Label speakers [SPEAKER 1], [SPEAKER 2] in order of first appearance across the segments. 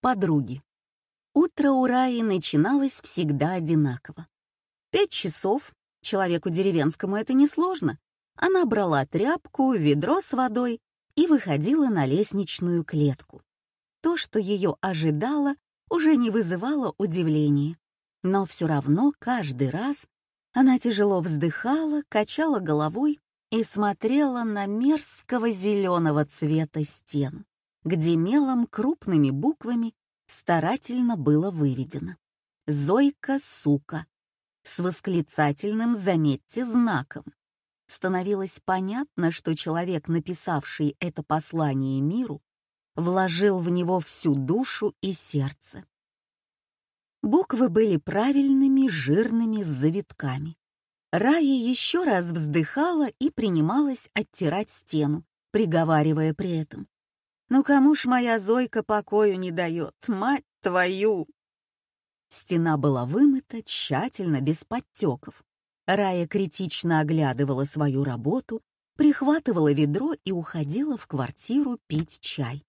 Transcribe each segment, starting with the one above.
[SPEAKER 1] Подруги. Утро у Раи начиналось всегда одинаково. Пять часов, человеку деревенскому это несложно. Она брала тряпку, ведро с водой и выходила на лестничную клетку. То, что ее ожидало, уже не вызывало удивления. Но все равно каждый раз она тяжело вздыхала, качала головой и смотрела на мерзкого зеленого цвета стену, где мелом крупными буквами старательно было выведено «Зойка, сука!» с восклицательным, заметьте, знаком. Становилось понятно, что человек, написавший это послание миру, вложил в него всю душу и сердце. Буквы были правильными, жирными, с завитками. Рая еще раз вздыхала и принималась оттирать стену, приговаривая при этом. «Ну кому ж моя Зойка покою не дает, мать твою!» Стена была вымыта тщательно, без подтеков. Рая критично оглядывала свою работу, прихватывала ведро и уходила в квартиру пить чай.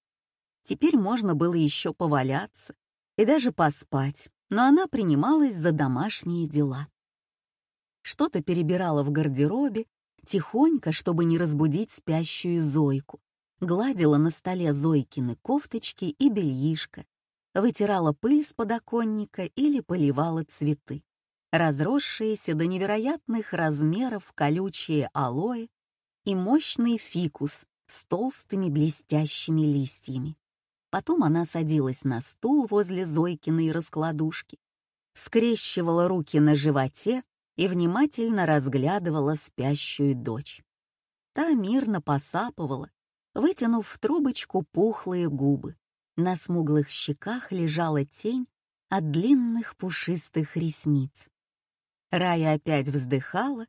[SPEAKER 1] Теперь можно было еще поваляться и даже поспать, но она принималась за домашние дела. Что-то перебирала в гардеробе, тихонько, чтобы не разбудить спящую Зойку, гладила на столе Зойкины кофточки и бельишко, вытирала пыль с подоконника или поливала цветы. Разросшиеся до невероятных размеров колючие алоэ и мощный фикус с толстыми блестящими листьями. Потом она садилась на стул возле Зойкиной раскладушки, скрещивала руки на животе и внимательно разглядывала спящую дочь. Та мирно посапывала, вытянув в трубочку пухлые губы. На смуглых щеках лежала тень от длинных пушистых ресниц. Рая опять вздыхала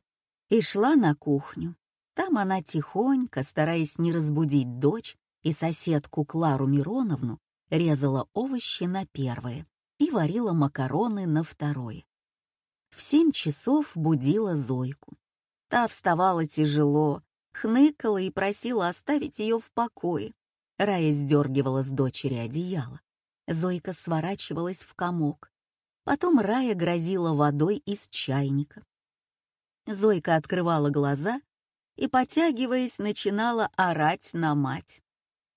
[SPEAKER 1] и шла на кухню. Там она тихонько, стараясь не разбудить дочь и соседку Клару Мироновну, резала овощи на первое и варила макароны на второе. В семь часов будила Зойку. Та вставала тяжело, хныкала и просила оставить ее в покое. Рая сдергивала с дочери одеяло. Зойка сворачивалась в комок. Потом Рая грозила водой из чайника. Зойка открывала глаза и, потягиваясь, начинала орать на мать.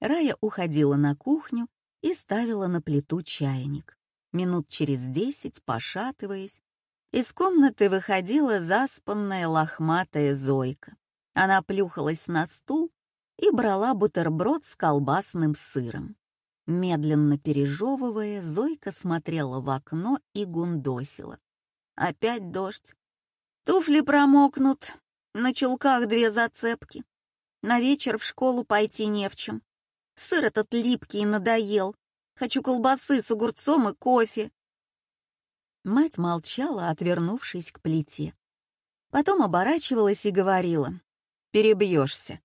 [SPEAKER 1] Рая уходила на кухню и ставила на плиту чайник. Минут через десять, пошатываясь, из комнаты выходила заспанная лохматая Зойка. Она плюхалась на стул и брала бутерброд с колбасным сыром. Медленно пережевывая, Зойка смотрела в окно и гундосила. Опять дождь. Туфли промокнут, на чулках две зацепки. На вечер в школу пойти не в чем. Сыр этот липкий надоел. Хочу колбасы с огурцом и кофе. Мать молчала, отвернувшись к плите. Потом оборачивалась и говорила «перебьешься».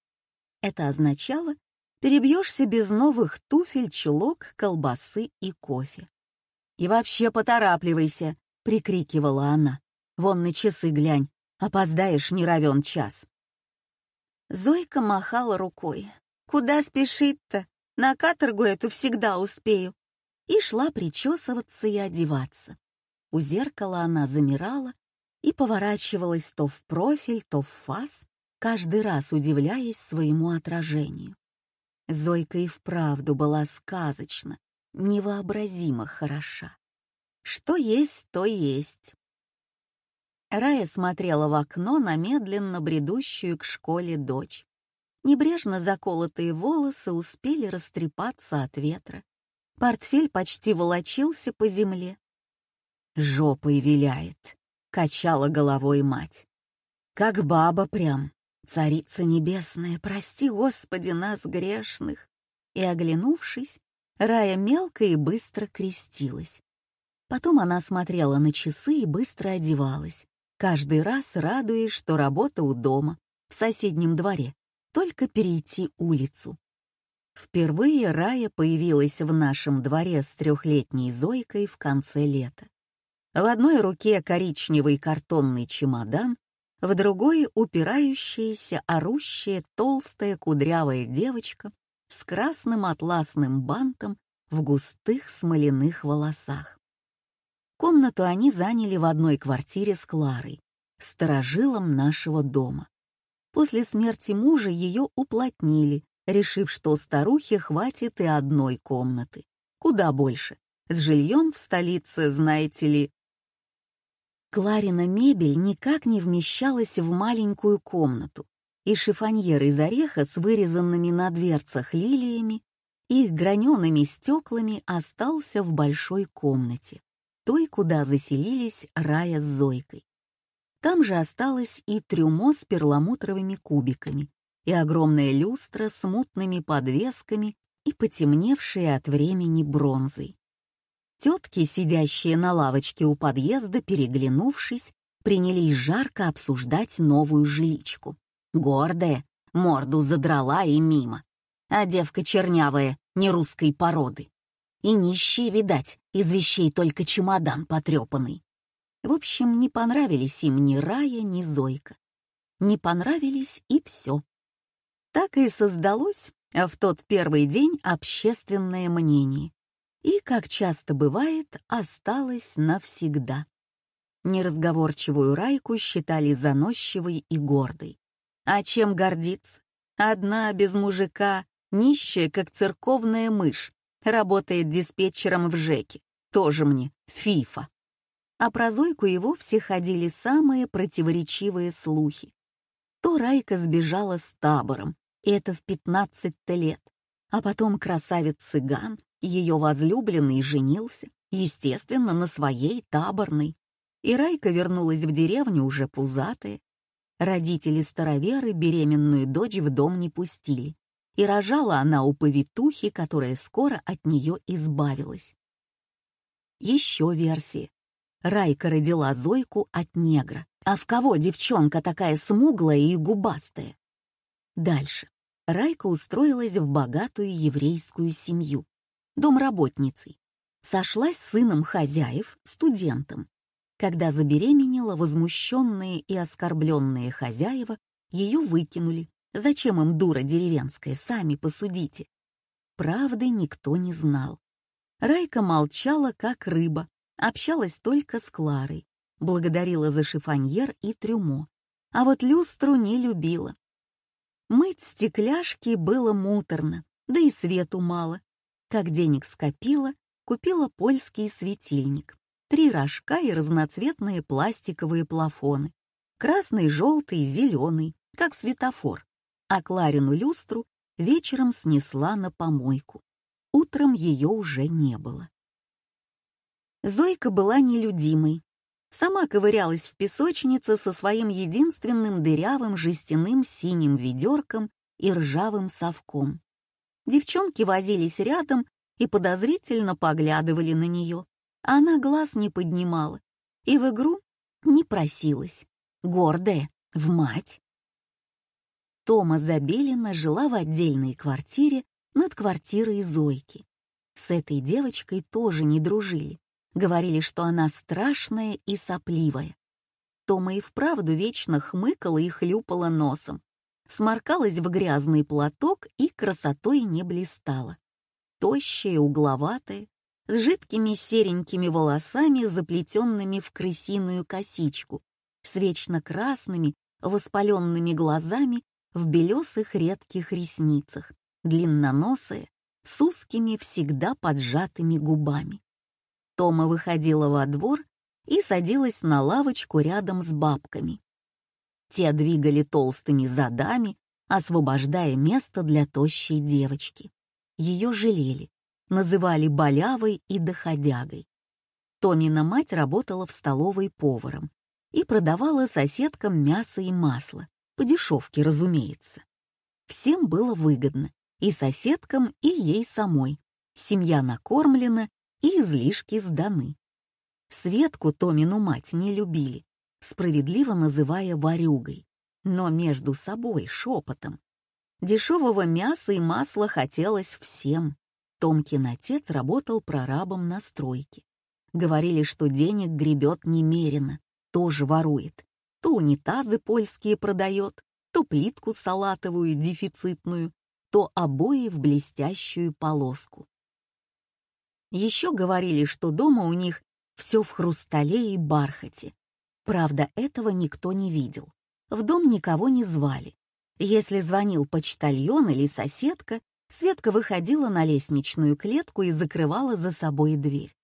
[SPEAKER 1] Это означало «перебьешься без новых туфель, чулок, колбасы и кофе». «И вообще поторапливайся», — прикрикивала она. «Вон на часы глянь, опоздаешь не равен час». Зойка махала рукой. «Куда спешить-то? На каторгу эту всегда успею». И шла причесываться и одеваться. У зеркала она замирала и поворачивалась то в профиль, то в фас, каждый раз удивляясь своему отражению. Зойка и вправду была сказочна, невообразимо хороша. Что есть, то есть. Рая смотрела в окно на медленно бредущую к школе дочь. Небрежно заколотые волосы успели растрепаться от ветра. Портфель почти волочился по земле жопой виляет», — качала головой мать. «Как баба прям, царица небесная, прости, Господи, нас грешных!» И, оглянувшись, Рая мелко и быстро крестилась. Потом она смотрела на часы и быстро одевалась, каждый раз радуясь, что работа у дома, в соседнем дворе, только перейти улицу. Впервые Рая появилась в нашем дворе с трехлетней Зойкой в конце лета. В одной руке коричневый картонный чемодан, в другой упирающаяся, орущая, толстая, кудрявая девочка с красным атласным бантом в густых смоляных волосах. Комнату они заняли в одной квартире с Кларой, сторожилом нашего дома. После смерти мужа ее уплотнили, решив, что старухе хватит и одной комнаты. Куда больше. С жильем в столице, знаете ли. Кларина мебель никак не вмещалась в маленькую комнату, и шифоньер из ореха с вырезанными на дверцах лилиями, их гранеными стеклами остался в большой комнате, той, куда заселились Рая с Зойкой. Там же осталось и трюмо с перламутровыми кубиками, и огромная люстра с мутными подвесками и потемневшей от времени бронзой. Тетки, сидящие на лавочке у подъезда, переглянувшись, принялись жарко обсуждать новую жиличку. Гордая, морду задрала и мимо. А девка чернявая, не русской породы. И нищие, видать, из вещей только чемодан потрепанный. В общем, не понравились им ни Рая, ни Зойка. Не понравились и все. Так и создалось в тот первый день общественное мнение. И, как часто бывает, осталось навсегда. Неразговорчивую Райку считали заносчивой и гордой. А чем гордиться? Одна без мужика, нищая, как церковная мышь, работает диспетчером в ЖЭКе. Тоже мне фифа. А про Зойку и вовсе ходили самые противоречивые слухи. То Райка сбежала с табором, и это в 15 лет, а потом красавец-цыган, ее возлюбленный, женился, естественно, на своей таборной. И Райка вернулась в деревню уже пузатая, Родители староверы беременную дочь в дом не пустили, и рожала она у повитухи, которая скоро от нее избавилась. Еще версии. Райка родила Зойку от негра. А в кого девчонка такая смуглая и губастая? Дальше. Райка устроилась в богатую еврейскую семью, домработницей. Сошлась с сыном хозяев, студентом. Когда забеременела, возмущенные и оскорбленные хозяева ее выкинули. Зачем им дура деревенская, сами посудите. Правды никто не знал. Райка молчала, как рыба, общалась только с Кларой, благодарила за шифоньер и трюмо, а вот люстру не любила. Мыть стекляшки было муторно, да и свету мало. Как денег скопила, купила польский светильник три рожка и разноцветные пластиковые плафоны. Красный, желтый, зеленый, как светофор. А Кларину люстру вечером снесла на помойку. Утром ее уже не было. Зойка была нелюдимой. Сама ковырялась в песочнице со своим единственным дырявым жестяным синим ведерком и ржавым совком. Девчонки возились рядом и подозрительно поглядывали на нее. Она глаз не поднимала и в игру не просилась. Гордая, в мать. Тома Забелина жила в отдельной квартире над квартирой Зойки. С этой девочкой тоже не дружили. Говорили, что она страшная и сопливая. Тома и вправду вечно хмыкала и хлюпала носом. Сморкалась в грязный платок и красотой не блистала. Тощая, угловатая, с жидкими серенькими волосами, заплетенными в крысиную косичку, с вечно красными, воспаленными глазами в белесых редких ресницах, длинноносая, с узкими, всегда поджатыми губами. Тома выходила во двор и садилась на лавочку рядом с бабками. Те двигали толстыми задами, освобождая место для тощей девочки. Ее жалели, называли болявой и доходягой. Томина мать работала в столовой поваром и продавала соседкам мясо и масло, по дешевке, разумеется. Всем было выгодно, и соседкам, и ей самой. Семья накормлена, и излишки сданы. Светку Томину мать не любили, справедливо называя варюгой, но между собой шепотом. Дешевого мяса и масла хотелось всем, Томкин отец работал прорабом на стройке. Говорили, что денег гребет немерено, тоже ворует. То унитазы польские продает, то плитку салатовую дефицитную, то обои в блестящую полоску. Еще говорили, что дома у них все в хрустале и бархате. Правда, этого никто не видел. В дом никого не звали. Если звонил почтальон или соседка, Светка выходила на лестничную клетку и закрывала за собой дверь.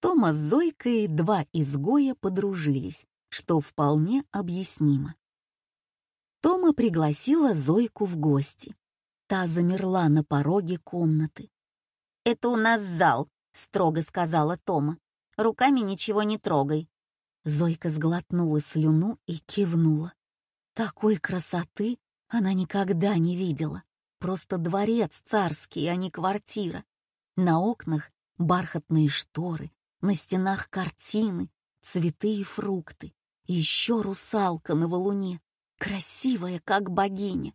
[SPEAKER 1] Тома с Зойкой два изгоя подружились, что вполне объяснимо. Тома пригласила Зойку в гости. Та замерла на пороге комнаты. «Это у нас зал», — строго сказала Тома. «Руками ничего не трогай». Зойка сглотнула слюну и кивнула. Такой красоты она никогда не видела. Просто дворец царский, а не квартира. На окнах бархатные шторы, на стенах картины, цветы и фрукты. Еще русалка на валуне, красивая, как богиня.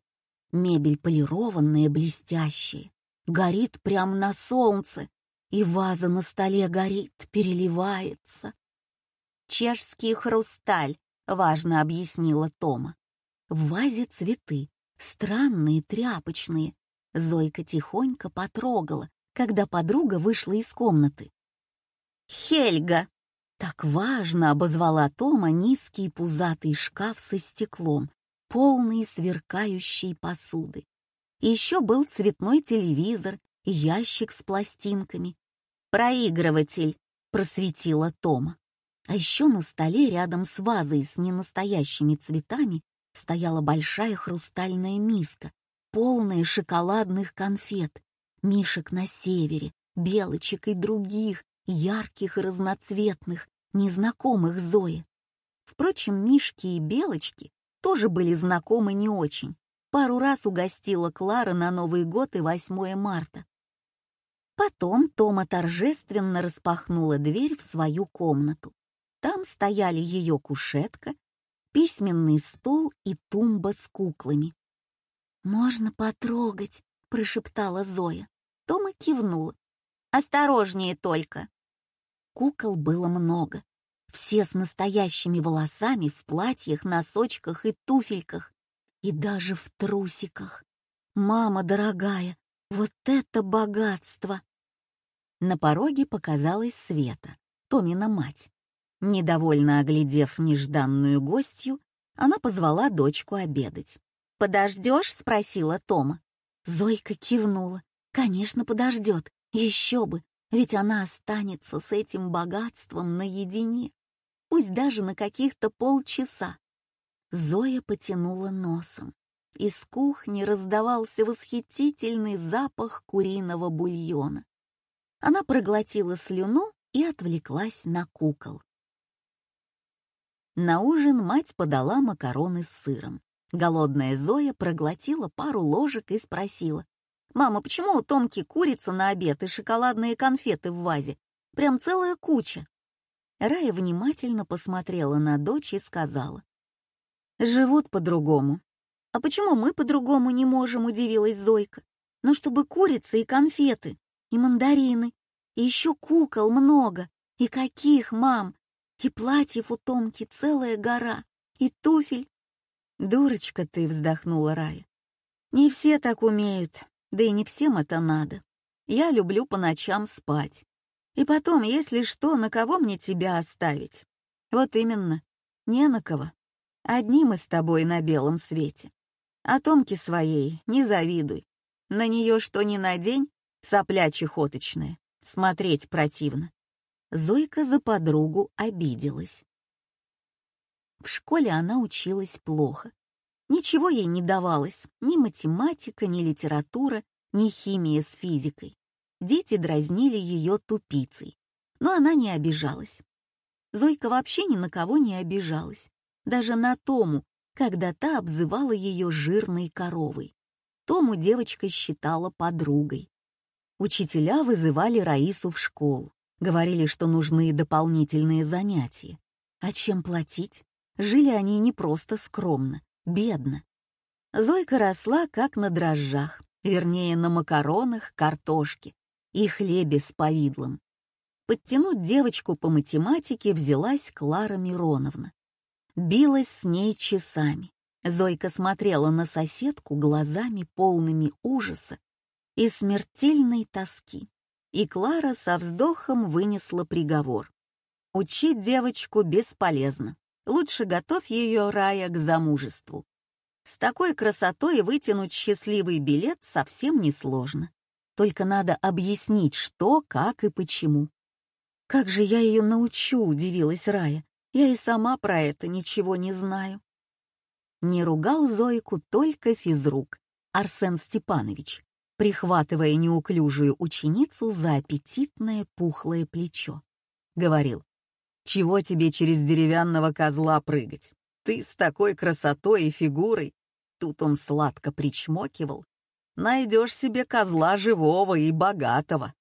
[SPEAKER 1] Мебель полированная, блестящая, горит прямо на солнце, и ваза на столе горит, переливается. «Чешский хрусталь», — важно объяснила Тома. В вазе цветы, странные, тряпочные. Зойка тихонько потрогала, когда подруга вышла из комнаты. «Хельга!» Так важно обозвала Тома низкий пузатый шкаф со стеклом, полный сверкающей посуды. Еще был цветной телевизор, ящик с пластинками. «Проигрыватель», — просветила Тома. А еще на столе рядом с вазой с ненастоящими цветами стояла большая хрустальная миска, полная шоколадных конфет, мишек на севере, белочек и других, ярких и разноцветных, незнакомых Зои. Впрочем, мишки и белочки тоже были знакомы не очень. Пару раз угостила Клара на Новый год и 8 марта. Потом Тома торжественно распахнула дверь в свою комнату. Там стояли ее кушетка, письменный стол и тумба с куклами. «Можно потрогать», — прошептала Зоя. Тома кивнула. «Осторожнее только». Кукол было много. Все с настоящими волосами в платьях, носочках и туфельках. И даже в трусиках. «Мама дорогая, вот это богатство!» На пороге показалась Света, Томина мать. Недовольно оглядев нежданную гостью, она позвала дочку обедать. «Подождешь?» — спросила Тома. Зойка кивнула. «Конечно, подождет. Еще бы, ведь она останется с этим богатством наедине, пусть даже на каких-то полчаса». Зоя потянула носом. Из кухни раздавался восхитительный запах куриного бульона. Она проглотила слюну и отвлеклась на кукол. На ужин мать подала макароны с сыром. Голодная Зоя проглотила пару ложек и спросила. «Мама, почему у Томки курица на обед и шоколадные конфеты в вазе? Прям целая куча». Рая внимательно посмотрела на дочь и сказала. «Живут по-другому». «А почему мы по-другому не можем?» — удивилась Зойка. «Ну, чтобы курица и конфеты, и мандарины, и еще кукол много. И каких, мам? И платьев у Томки целая гора, и туфель. «Дурочка ты!» — вздохнула Рая. «Не все так умеют, да и не всем это надо. Я люблю по ночам спать. И потом, если что, на кого мне тебя оставить? Вот именно, не на кого. Одни мы с тобой на белом свете. А Томке своей не завидуй. На нее что ни на день, сопля чехоточная. Смотреть противно. Зойка за подругу обиделась. В школе она училась плохо. Ничего ей не давалось, ни математика, ни литература, ни химия с физикой. Дети дразнили ее тупицей, но она не обижалась. Зойка вообще ни на кого не обижалась, даже на Тому, когда та обзывала ее жирной коровой. Тому девочка считала подругой. Учителя вызывали Раису в школу. Говорили, что нужны дополнительные занятия. А чем платить? Жили они не просто скромно, бедно. Зойка росла как на дрожжах, вернее, на макаронах, картошке и хлебе с повидлом. Подтянуть девочку по математике взялась Клара Мироновна. Билась с ней часами. Зойка смотрела на соседку глазами полными ужаса и смертельной тоски. И Клара со вздохом вынесла приговор. Учить девочку бесполезно. Лучше готовь ее, Рая, к замужеству. С такой красотой вытянуть счастливый билет совсем несложно. Только надо объяснить, что, как и почему. «Как же я ее научу?» — удивилась Рая. «Я и сама про это ничего не знаю». Не ругал Зойку только физрук, Арсен Степанович, прихватывая неуклюжую ученицу за аппетитное пухлое плечо. Говорил, «Чего тебе через деревянного козла прыгать? Ты с такой красотой и фигурой!» Тут он сладко причмокивал. «Найдешь себе козла живого и богатого!»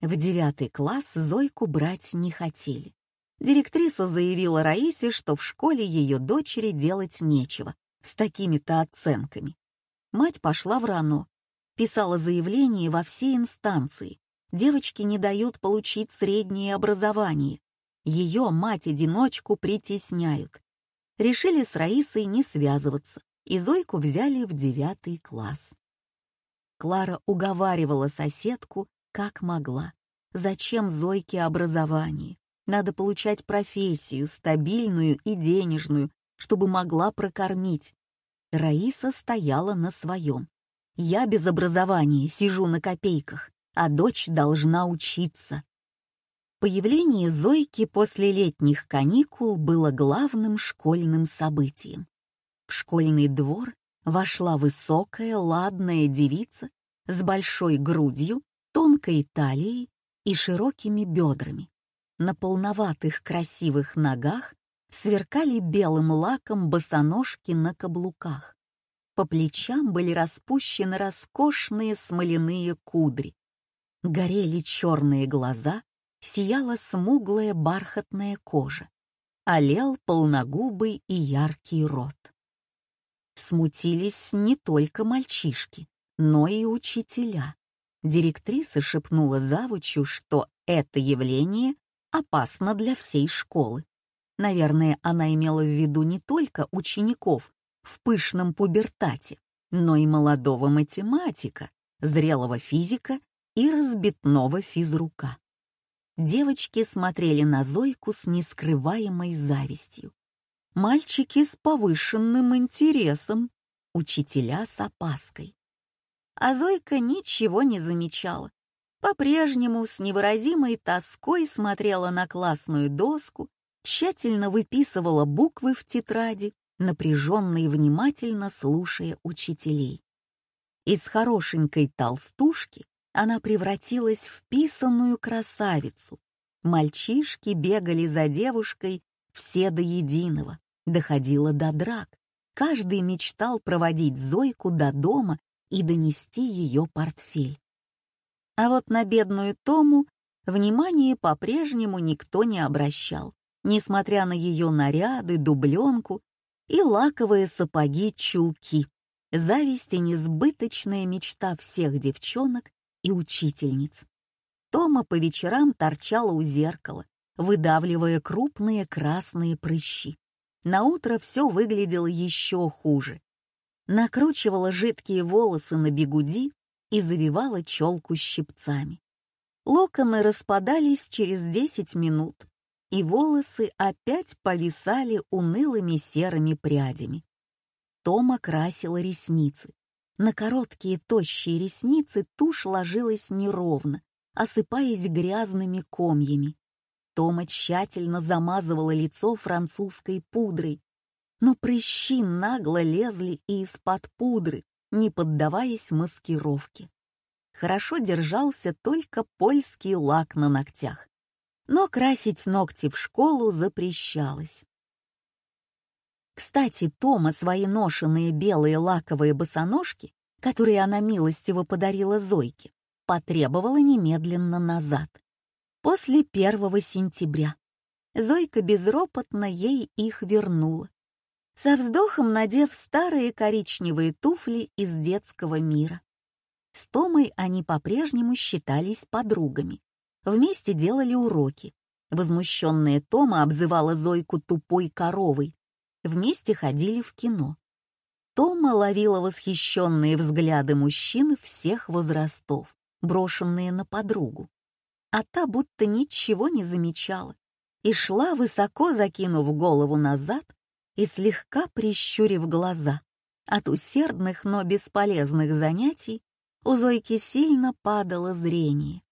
[SPEAKER 1] В девятый класс Зойку брать не хотели. Директриса заявила Раисе, что в школе ее дочери делать нечего, с такими-то оценками. Мать пошла в РАНО, писала заявление во все инстанции. Девочке не дают получить среднее образование. Ее, мать-одиночку, притесняют. Решили с Раисой не связываться, и Зойку взяли в девятый класс. Клара уговаривала соседку, как могла. Зачем Зойке образование? Надо получать профессию, стабильную и денежную, чтобы могла прокормить. Раиса стояла на своем. Я без образования сижу на копейках, а дочь должна учиться. Появление Зойки после летних каникул было главным школьным событием. В школьный двор вошла высокая, ладная девица с большой грудью, тонкой талией и широкими бедрами. На полноватых красивых ногах сверкали белым лаком босоножки на каблуках. По плечам были распущены роскошные смоляные кудри. Горели черные глаза, сияла смуглая бархатная кожа, олел полногубый и яркий рот. Смутились не только мальчишки, но и учителя. Директриса шепнула завучу, что это явление опасно для всей школы. Наверное, она имела в виду не только учеников, в пышном пубертате, но и молодого математика, зрелого физика и разбитного физрука. Девочки смотрели на Зойку с нескрываемой завистью. Мальчики с повышенным интересом, учителя с опаской. А Зойка ничего не замечала. По-прежнему с невыразимой тоской смотрела на классную доску, тщательно выписывала буквы в тетради напряженно и внимательно слушая учителей. Из хорошенькой толстушки она превратилась в писанную красавицу. Мальчишки бегали за девушкой все до единого, доходило до драк. Каждый мечтал проводить Зойку до дома и донести ее портфель. А вот на бедную Тому внимания по-прежнему никто не обращал, несмотря на ее наряды, дубленку и лаковые сапоги-чулки. Зависть и несбыточная мечта всех девчонок и учительниц. Тома по вечерам торчала у зеркала, выдавливая крупные красные прыщи. На утро все выглядело еще хуже. Накручивала жидкие волосы на бегуди и завивала челку щипцами. Локоны распадались через десять минут, и волосы опять повисали унылыми серыми прядями. Тома красила ресницы. На короткие тощие ресницы тушь ложилась неровно, осыпаясь грязными комьями. Тома тщательно замазывала лицо французской пудрой, но прыщи нагло лезли и из-под пудры, не поддаваясь маскировке. Хорошо держался только польский лак на ногтях, но красить ногти в школу запрещалось. Кстати, Тома свои ношенные белые лаковые босоножки, которые она милостиво подарила Зойке, потребовала немедленно назад. После первого сентября. Зойка безропотно ей их вернула. Со вздохом надев старые коричневые туфли из детского мира. С Томой они по-прежнему считались подругами, Вместе делали уроки. Возмущенная Тома обзывала Зойку тупой коровой. Вместе ходили в кино. Тома ловила восхищенные взгляды мужчин всех возрастов, брошенные на подругу. а та будто ничего не замечала и шла, высоко закинув голову назад и слегка прищурив глаза. От усердных, но бесполезных занятий у Зойки сильно падало зрение.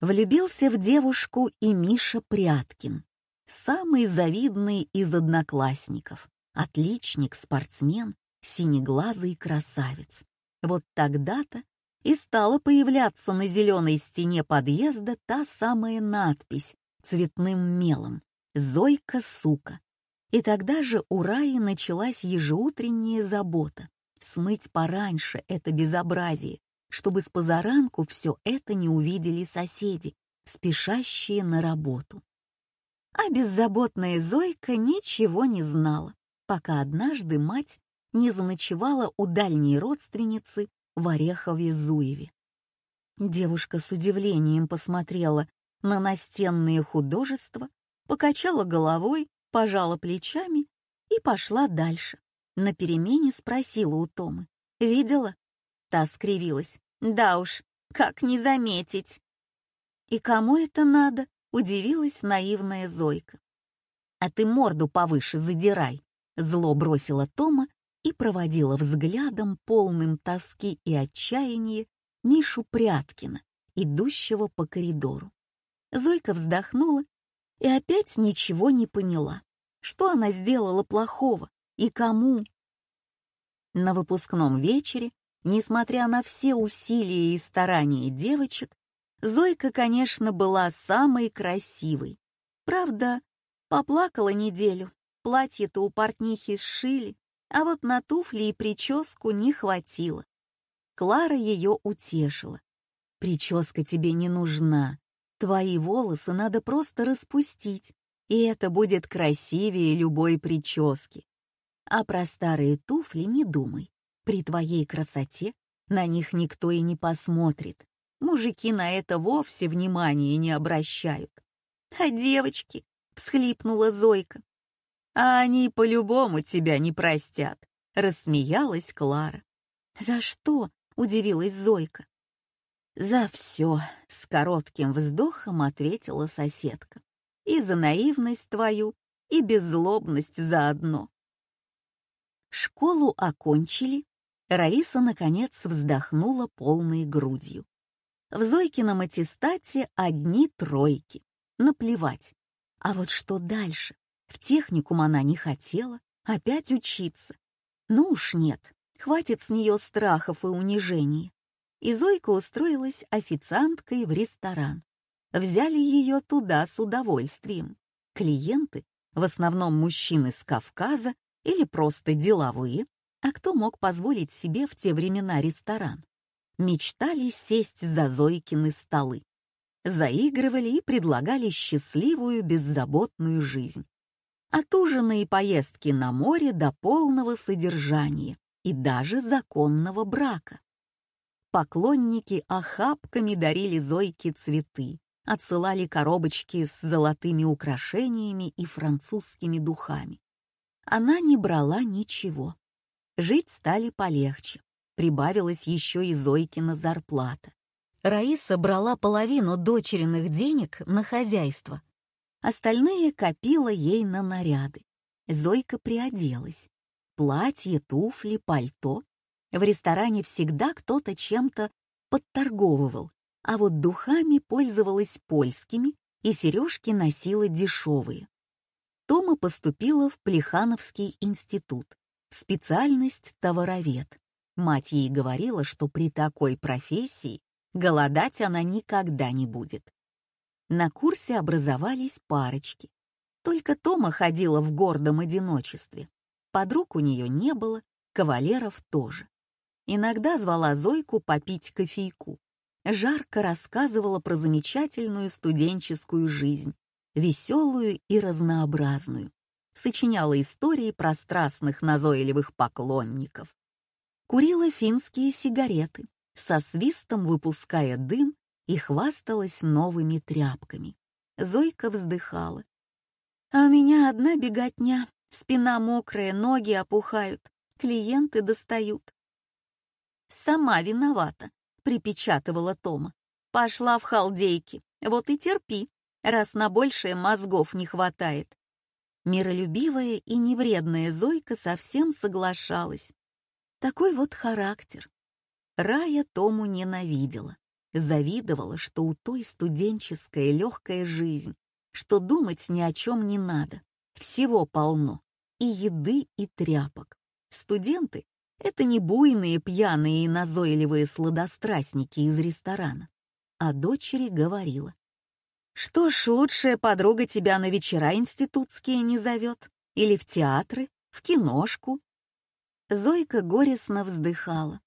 [SPEAKER 1] Влюбился в девушку и Миша Пряткин, самый завидный из одноклассников, отличник, спортсмен, синеглазый красавец. Вот тогда-то и стала появляться на зеленой стене подъезда та самая надпись цветным мелом «Зойка, сука». И тогда же у Раи началась ежеутренняя забота — смыть пораньше это безобразие, чтобы с позаранку все это не увидели соседи, спешащие на работу. А беззаботная Зойка ничего не знала, пока однажды мать не заночевала у дальней родственницы в Орехове-Зуеве. Девушка с удивлением посмотрела на настенные художества, покачала головой, пожала плечами и пошла дальше. На перемене спросила у Томы. «Видела?» Та скривилась. «Да уж, как не заметить!» «И кому это надо?» — удивилась наивная Зойка. «А ты морду повыше задирай!» — зло бросила Тома и проводила взглядом, полным тоски и отчаяния, Мишу Пряткина, идущего по коридору. Зойка вздохнула и опять ничего не поняла. Что она сделала плохого и кому? На выпускном вечере, несмотря на все усилия и старания девочек, Зойка, конечно, была самой красивой. Правда, поплакала неделю, платье-то у портнихи сшили, а вот на туфли и прическу не хватило. Клара ее утешила. «Прическа тебе не нужна. Твои волосы надо просто распустить, и это будет красивее любой прически. А про старые туфли не думай. При твоей красоте на них никто и не посмотрит. Мужики на это вовсе внимания не обращают. А девочки, — всхлипнула Зойка, а они по-любому тебя не простят», — рассмеялась Клара. «За что?» — удивилась Зойка. «За все», — с коротким вздохом ответила соседка. «И за наивность твою, и беззлобность заодно». Школу окончили. Раиса, наконец, вздохнула полной грудью. В Зойкином аттестате одни тройки. Наплевать. А вот что дальше? В техникум она не хотела, опять учиться. Ну уж нет, хватит с нее страхов и унижений. И Зойка устроилась официанткой в ресторан. Взяли ее туда с удовольствием. Клиенты, в основном мужчины с Кавказа или просто деловые, а кто мог позволить себе в те времена ресторан, мечтали сесть за Зойкины столы. Заигрывали и предлагали счастливую, беззаботную жизнь от ужина и поездки на море до полного содержания и даже законного брака. Поклонники охапками дарили Зойке цветы, отсылали коробочки с золотыми украшениями и французскими духами. Она не брала ничего. Жить стали полегче. Прибавилась еще и Зойкина зарплата. Раиса брала половину дочериных денег на хозяйство, Остальные копила ей на наряды. Зойка приоделась. Платье, туфли, пальто. В ресторане всегда кто-то чем-то подторговывал, а вот духами пользовалась польскими и сережки носила дешевые. Тома поступила в Плехановский институт, специальность товаровед. Мать ей говорила, что при такой профессии голодать она никогда не будет. На курсе образовались парочки. Только Тома ходила в гордом одиночестве. Подруг у нее не было, кавалеров тоже. Иногда звала Зойку попить кофейку. Жарко рассказывала про замечательную студенческую жизнь, веселую и разнообразную. Сочиняла истории про страстных назойливых поклонников. Курила финские сигареты, со свистом выпуская дым и хвасталась новыми тряпками. Зойка вздыхала. «А у меня одна беготня, спина мокрая, ноги опухают, клиенты достают». «Сама виновата», — припечатывала Тома. Пошла в халдейки, вот и терпи, раз на большее мозгов не хватает. Миролюбивая и невредная Зойка совсем соглашалась. Такой вот характер. Рая Тому ненавидела, завидовала, что у той студенческая легкая жизнь, что думать ни о чем не надо, всего полно, и еды, и тряпок. Студенты — это не буйные, пьяные и назойливые сладострастники из ресторана. А дочери говорила. «Что ж, лучшая подруга тебя на вечера институтские не зовет? Или в театры, в киношку?» Зойка горестно вздыхала.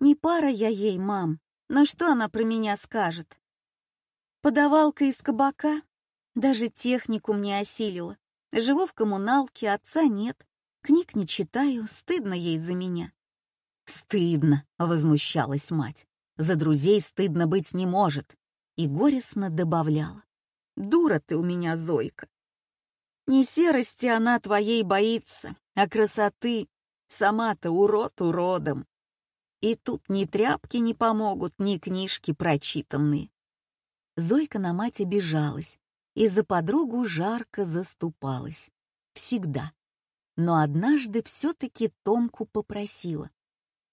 [SPEAKER 1] Не пара я ей, мам, но что она про меня скажет? Подавалка из кабака? Даже технику мне осилила. Живу в коммуналке, отца нет. Книг не читаю, стыдно ей за меня. «Стыдно», — возмущалась мать. «За друзей стыдно быть не может». И горестно добавляла. «Дура ты у меня, Зойка. Не серости она твоей боится, а красоты. Сама-то урод уродом. И тут ни тряпки не помогут, ни книжки прочитанные. Зойка на мать обижалась и за подругу жарко заступалась. Всегда. Но однажды все-таки Томку попросила.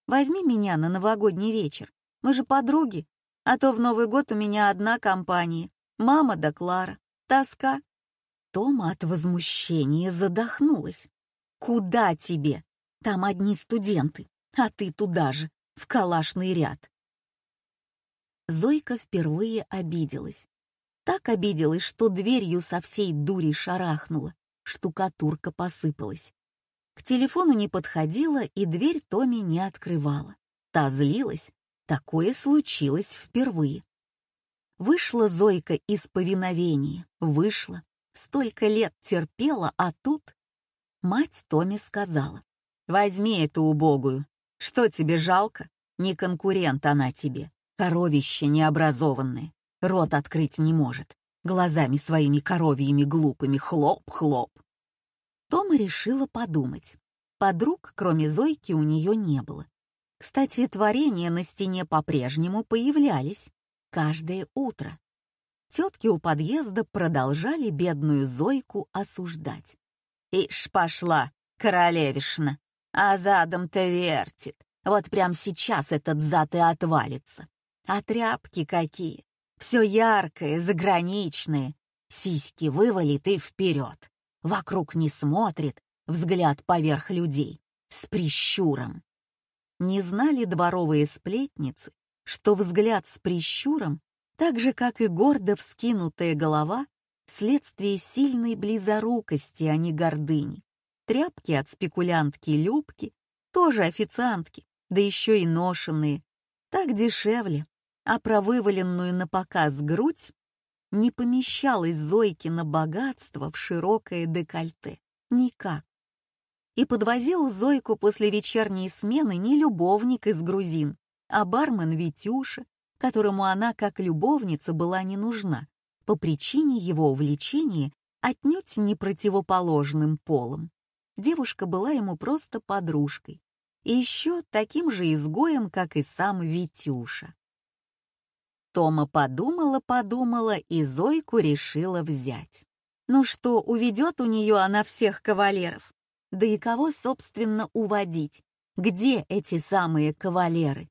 [SPEAKER 1] «Возьми меня на новогодний вечер. Мы же подруги. А то в Новый год у меня одна компания. Мама да Клара. Тоска». Тома от возмущения задохнулась. «Куда тебе? Там одни студенты, а ты туда же в калашный ряд. Зойка впервые обиделась. Так обиделась, что дверью со всей дури шарахнула, штукатурка посыпалась. К телефону не подходила и дверь Томи не открывала. Та злилась, такое случилось впервые. Вышла Зойка из повиновения, вышла, столько лет терпела, а тут... Мать Томи сказала, «Возьми эту убогую, что тебе жалко? Не конкурент она тебе. Коровище необразованное. Рот открыть не может. Глазами своими коровьими глупыми хлоп-хлоп. Тома решила подумать. Подруг, кроме Зойки, у нее не было. Кстати, творения на стене по-прежнему появлялись. Каждое утро. Тетки у подъезда продолжали бедную Зойку осуждать. «Ишь пошла, королевишна, а задом-то вертит. Вот прямо сейчас этот зад и отвалится. А тряпки какие! Все яркое, заграничное. Сиськи вывалит и вперед. Вокруг не смотрит, взгляд поверх людей. С прищуром. Не знали дворовые сплетницы, что взгляд с прищуром, так же, как и гордо вскинутая голова, следствие сильной близорукости, а не гордыни. Тряпки от спекулянтки Любки, тоже официантки, да еще и ношенные. Так дешевле, а про вываленную на показ грудь не помещалось Зойкино богатство в широкое декольте. Никак. И подвозил Зойку после вечерней смены не любовник из грузин, а бармен Витюша, которому она как любовница была не нужна, по причине его увлечения отнюдь не противоположным полом девушка была ему просто подружкой, и еще таким же изгоем, как и сам Витюша. Тома подумала-подумала и Зойку решила взять. Ну что, уведет у нее она всех кавалеров? Да и кого, собственно, уводить? Где эти самые кавалеры?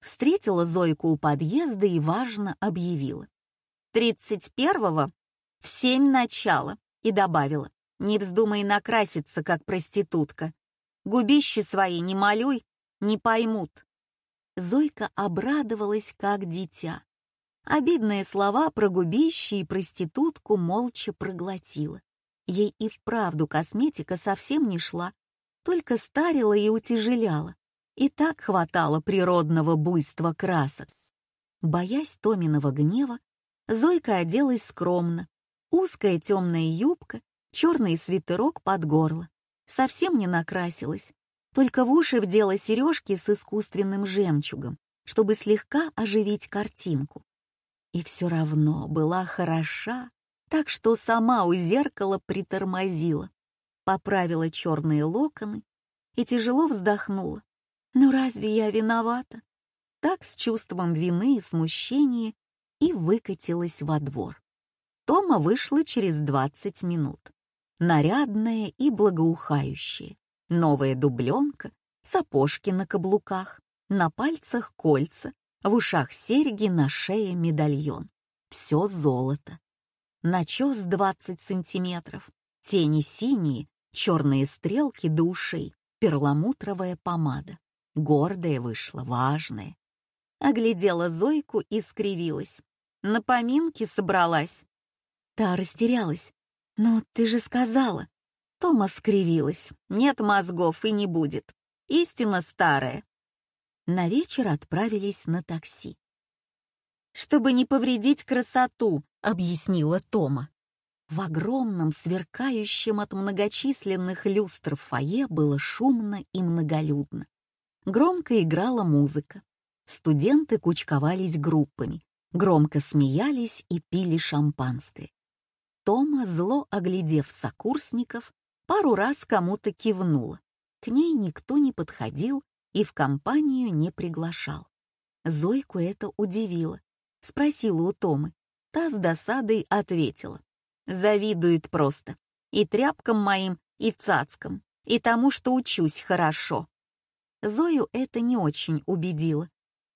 [SPEAKER 1] Встретила Зойку у подъезда и важно объявила. «Тридцать первого в семь начала» и добавила. Не вздумай накраситься, как проститутка. Губищи свои не малюй, не поймут. Зойка обрадовалась, как дитя. Обидные слова про губище и проститутку молча проглотила. Ей и вправду косметика совсем не шла, только старила и утяжеляла. И так хватало природного буйства красок. Боясь Томиного гнева, Зойка оделась скромно. Узкая темная юбка черный свитерок под горло. Совсем не накрасилась, только в уши вдела сережки с искусственным жемчугом, чтобы слегка оживить картинку. И все равно была хороша, так что сама у зеркала притормозила, поправила черные локоны и тяжело вздохнула. «Ну разве я виновата? так с чувством вины и смущения и выкатилась во двор. Тома вышла через 20 минут. Нарядная и благоухающая. Новая дубленка, сапожки на каблуках, на пальцах кольца, в ушах серьги, на шее медальон. Все золото. Начес 20 сантиметров, тени синие, черные стрелки до ушей, перламутровая помада. Гордая вышла, важная. Оглядела Зойку и скривилась. На поминки собралась. Та растерялась. «Ну, ты же сказала». Тома скривилась. «Нет мозгов и не будет. Истина старая». На вечер отправились на такси. «Чтобы не повредить красоту», — объяснила Тома. В огромном, сверкающем от многочисленных люстр фойе было шумно и многолюдно. Громко играла музыка. Студенты кучковались группами, громко смеялись и пили шампанское. Тома, зло оглядев сокурсников, пару раз кому-то кивнула. К ней никто не подходил и в компанию не приглашал. Зойку это удивило. Спросила у Томы. Та с досадой ответила. Завидует просто. И тряпкам моим, и цацкам, и тому, что учусь хорошо. Зою это не очень убедило.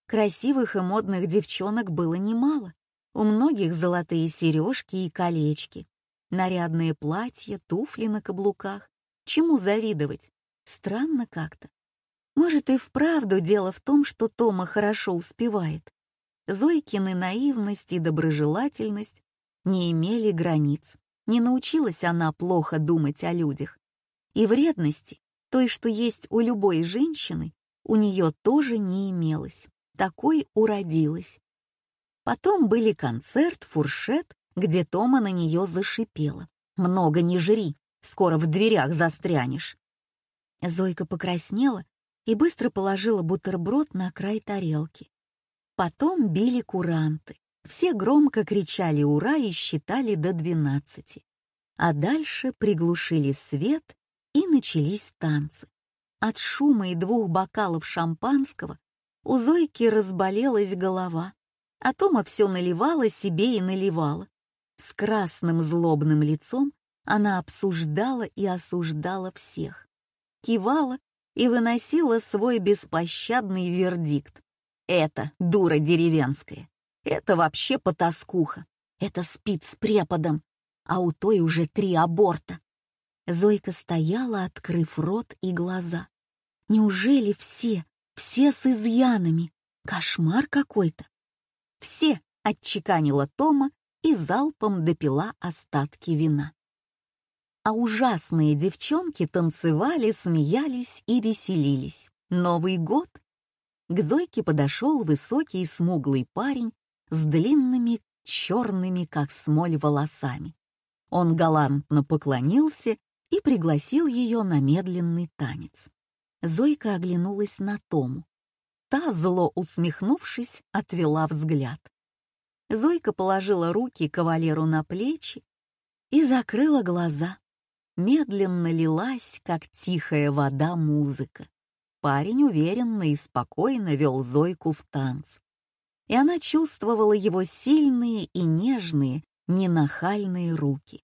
[SPEAKER 1] Красивых и модных девчонок было немало. У многих золотые сережки и колечки, нарядные платья, туфли на каблуках. Чему завидовать? Странно как-то. Может, и вправду дело в том, что Тома хорошо успевает. Зойкины наивность и доброжелательность не имели границ. Не научилась она плохо думать о людях. И вредности, той, что есть у любой женщины, у нее тоже не имелось такой уродилась. Потом были концерт, фуршет, где Тома на нее зашипела. «Много не жри, скоро в дверях застрянешь». Зойка покраснела и быстро положила бутерброд на край тарелки. Потом били куранты. Все громко кричали «Ура!» и считали до двенадцати. А дальше приглушили свет и начались танцы. От шума и двух бокалов шампанского у Зойки разболелась голова, а Тома все наливала себе и наливала. С красным злобным лицом она обсуждала и осуждала всех. Кивала и выносила свой беспощадный вердикт. Это дура деревенская. Это вообще потаскуха. Это спит с преподом. А у той уже три аборта. Зойка стояла, открыв рот и глаза. Неужели все, все с изъянами. Кошмар какой-то. Все, отчеканила Тома и залпом допила остатки вина. А ужасные девчонки танцевали, смеялись и веселились. Новый год. К Зойке подошел высокий и смуглый парень с длинными черными, как смоль, волосами. Он галантно поклонился и пригласил ее на медленный танец. Зойка оглянулась на Тому. Та, зло усмехнувшись, отвела взгляд. Зойка положила руки кавалеру на плечи и закрыла глаза. Медленно лилась, как тихая вода, музыка. Парень уверенно и спокойно вел Зойку в танц. И она чувствовала его сильные и нежные, ненахальные руки.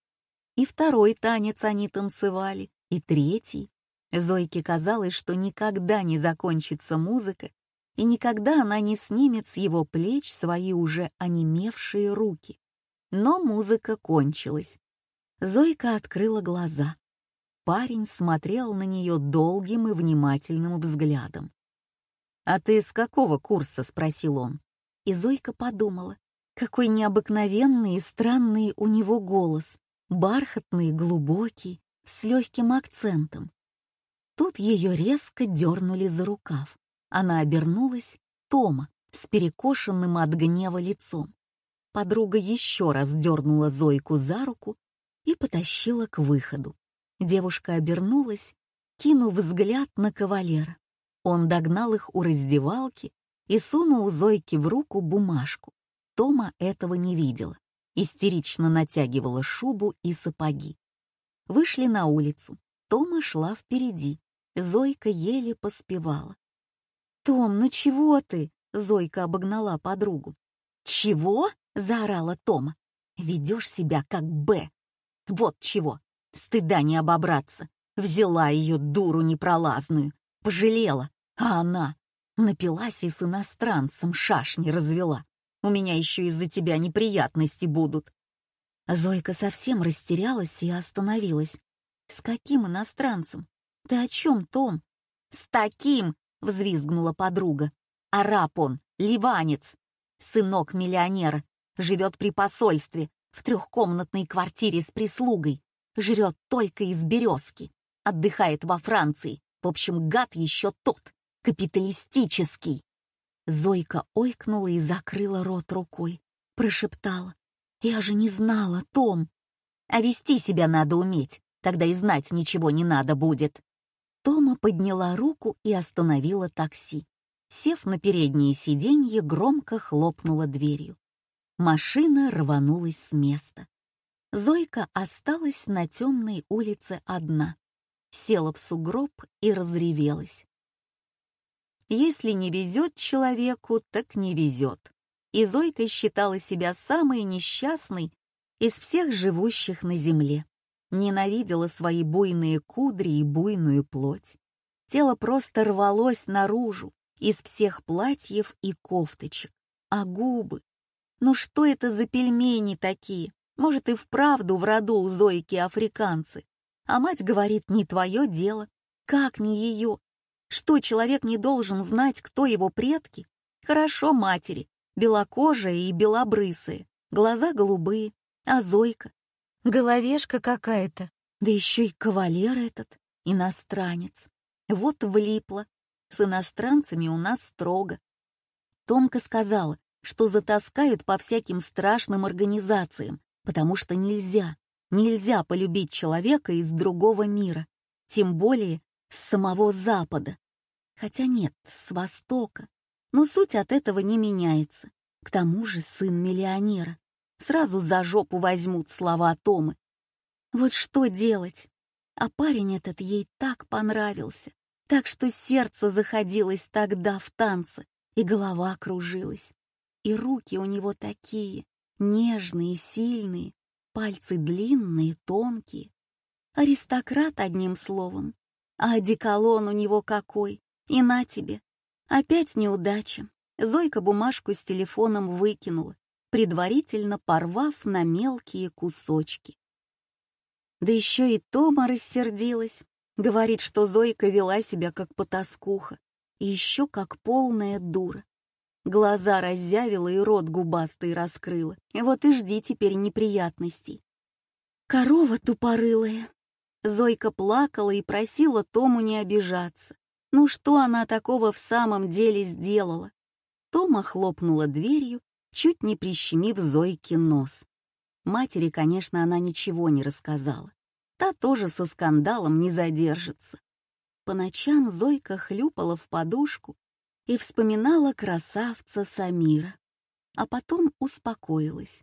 [SPEAKER 1] И второй танец они танцевали, и третий, Зойке казалось, что никогда не закончится музыка, и никогда она не снимет с его плеч свои уже онемевшие руки. Но музыка кончилась. Зойка открыла глаза. Парень смотрел на нее долгим и внимательным взглядом. «А ты с какого курса?» — спросил он. И Зойка подумала, какой необыкновенный и странный у него голос, бархатный, глубокий, с легким акцентом. Тут ее резко дернули за рукав. Она обернулась, Тома, с перекошенным от гнева лицом. Подруга еще раз дернула Зойку за руку и потащила к выходу. Девушка обернулась, кинув взгляд на кавалера. Он догнал их у раздевалки и сунул Зойке в руку бумажку. Тома этого не видела, истерично натягивала шубу и сапоги. Вышли на улицу. Тома шла впереди. Зойка еле поспевала. «Том, ну чего ты?» Зойка обогнала подругу. «Чего?» — заорала Тома. «Ведешь себя как Б. Вот чего. Стыда не обобраться. Взяла ее дуру непролазную. Пожалела. А она напилась и с иностранцем шашни развела. У меня еще из-за тебя неприятности будут». Зойка совсем растерялась и остановилась. «С каким иностранцем? Ты о чем, Том?» «С таким!» — взвизгнула подруга. «Араб он, ливанец, сынок миллионера, живет при посольстве, в трехкомнатной квартире с прислугой, жрет только из березки, отдыхает во Франции. В общем, гад еще тот, капиталистический. Зойка ойкнула и закрыла рот рукой, прошептала. «Я же не знала, Том. А вести себя надо уметь, тогда и знать ничего не надо будет». Тома подняла руку и остановила такси. Сев на переднее сиденье, громко хлопнула дверью. Машина рванулась с места. Зойка осталась на темной улице одна, села в сугроб и разревелась. Если не везет человеку, так не везет. И Зойка считала себя самой несчастной из всех живущих на земле. Ненавидела свои буйные кудри и буйную плоть. Тело просто рвалось наружу, из всех платьев и кофточек. А губы? Ну что это за пельмени такие? Может, и вправду в роду у Зойки африканцы. А мать говорит, не твое дело. Как не ее? Что, человек не должен знать, кто его предки? Хорошо матери, белокожая и белобрысые, глаза голубые, а Зойка? Головешка какая-то, да еще и кавалер этот, иностранец. Вот влипла, с иностранцами у нас строго. Томка сказала, что затаскают по всяким страшным организациям, потому что нельзя, нельзя полюбить человека из другого мира, тем более с самого Запада. Хотя нет, с Востока. Но суть от этого не меняется. К тому же сын миллионера. Сразу за жопу возьмут слова Томы. Вот что делать? А парень этот ей так понравился так что сердце заходилось тогда в танце, и голова кружилась. И руки у него такие, нежные, сильные, пальцы длинные, тонкие. Аристократ, одним словом. А одеколон у него какой, и на тебе. Опять неудача. Зойка бумажку с телефоном выкинула, предварительно порвав на мелкие кусочки. Да еще и Тома рассердилась, Говорит, что Зойка вела себя как потаскуха и еще как полная дура. Глаза разъявила и рот губастый раскрыла. Вот и жди теперь неприятностей. Корова тупорылая. Зойка плакала и просила Тому не обижаться. Ну что она такого в самом деле сделала? Тома хлопнула дверью, чуть не прищемив Зойке нос. Матери, конечно, она ничего не рассказала. Та тоже со скандалом не задержится. По ночам Зойка хлюпала в подушку и вспоминала красавца Самира, а потом успокоилась.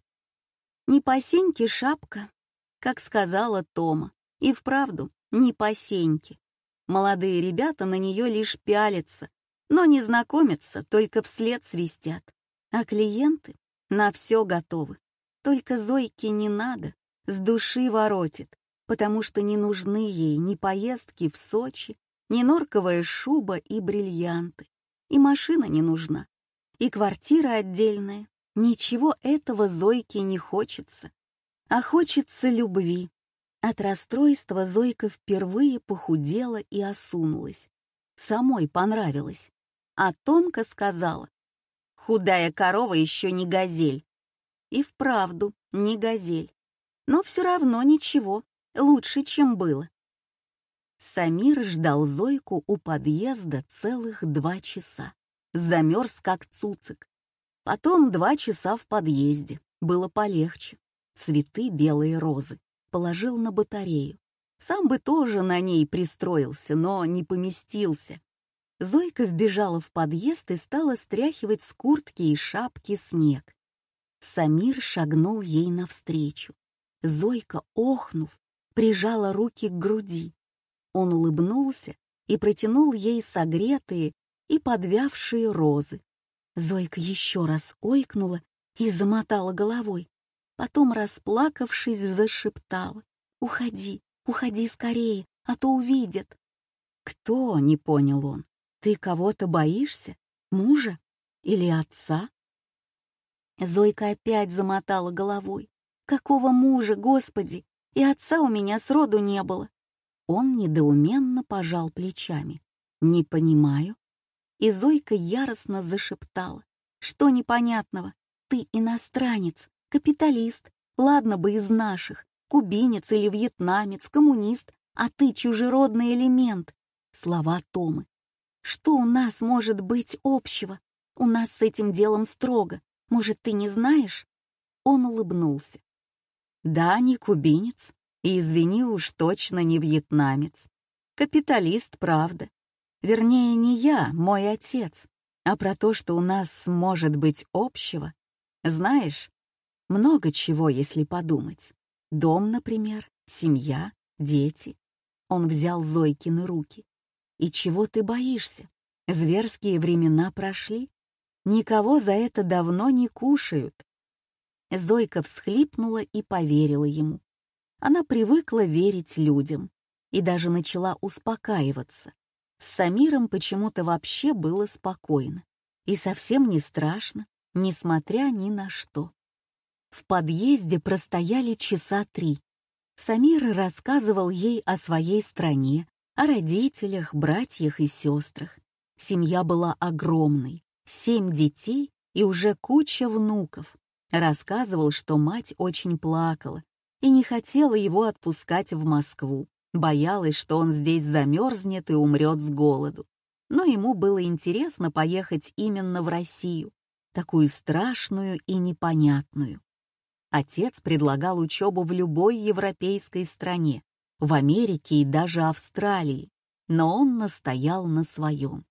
[SPEAKER 1] Не по сеньке шапка, как сказала Тома, и вправду не по сеньке. Молодые ребята на нее лишь пялятся, но не знакомятся, только вслед свистят. А клиенты на все готовы. Только Зойке не надо, с души воротит потому что не нужны ей ни поездки в Сочи, ни норковая шуба и бриллианты. И машина не нужна, и квартира отдельная. Ничего этого Зойке не хочется. А хочется любви. От расстройства Зойка впервые похудела и осунулась. Самой понравилось. А Томка сказала, «Худая корова еще не газель». И вправду не газель. Но все равно ничего, Лучше, чем было. Самир ждал Зойку у подъезда целых два часа. Замерз, как цуцик. Потом два часа в подъезде. Было полегче. Цветы белые розы. Положил на батарею. Сам бы тоже на ней пристроился, но не поместился. Зойка вбежала в подъезд и стала стряхивать с куртки и шапки снег. Самир шагнул ей навстречу. Зойка, охнув, прижала руки к груди. Он улыбнулся и протянул ей согретые и подвявшие розы. Зойка еще раз ойкнула и замотала головой. Потом, расплакавшись, зашептала. «Уходи, уходи скорее, а то увидят». «Кто?» — не понял он. «Ты кого-то боишься? Мужа? Или отца?» Зойка опять замотала головой. «Какого мужа, Господи? И отца у меня сроду не было». Он недоуменно пожал плечами. «Не понимаю». И Зойка яростно зашептала. «Что непонятного? Ты иностранец, капиталист, ладно бы из наших, кубинец или вьетнамец, коммунист, а ты чужеродный элемент. Слова Томы. Что у нас может быть общего? У нас с этим делом строго. Может, ты не знаешь? Он улыбнулся. Да, не кубинец. И извини уж точно не вьетнамец. Капиталист, правда. Вернее, не я, мой отец, а про то, что у нас может быть общего. Знаешь, много чего, если подумать. Дом, например, семья, дети. Он взял Зойкины руки. И чего ты боишься? Зверские времена прошли. Никого за это давно не кушают. Зойка всхлипнула и поверила ему. Она привыкла верить людям и даже начала успокаиваться. С Самиром почему-то вообще было спокойно и совсем не страшно, несмотря ни на что. В подъезде простояли часа три. Самир рассказывал ей о своей стране, о родителях, братьях и сестрах. Семья была огромной, семь детей и уже куча внуков. Рассказывал, что мать очень плакала и не хотела его отпускать в Москву, боялась, что он здесь замерзнет и умрет с голоду. Но ему было интересно поехать именно в Россию, такую страшную и непонятную. Отец предлагал учебу в любой европейской стране, в Америке и даже Австралии, но он настоял на своем.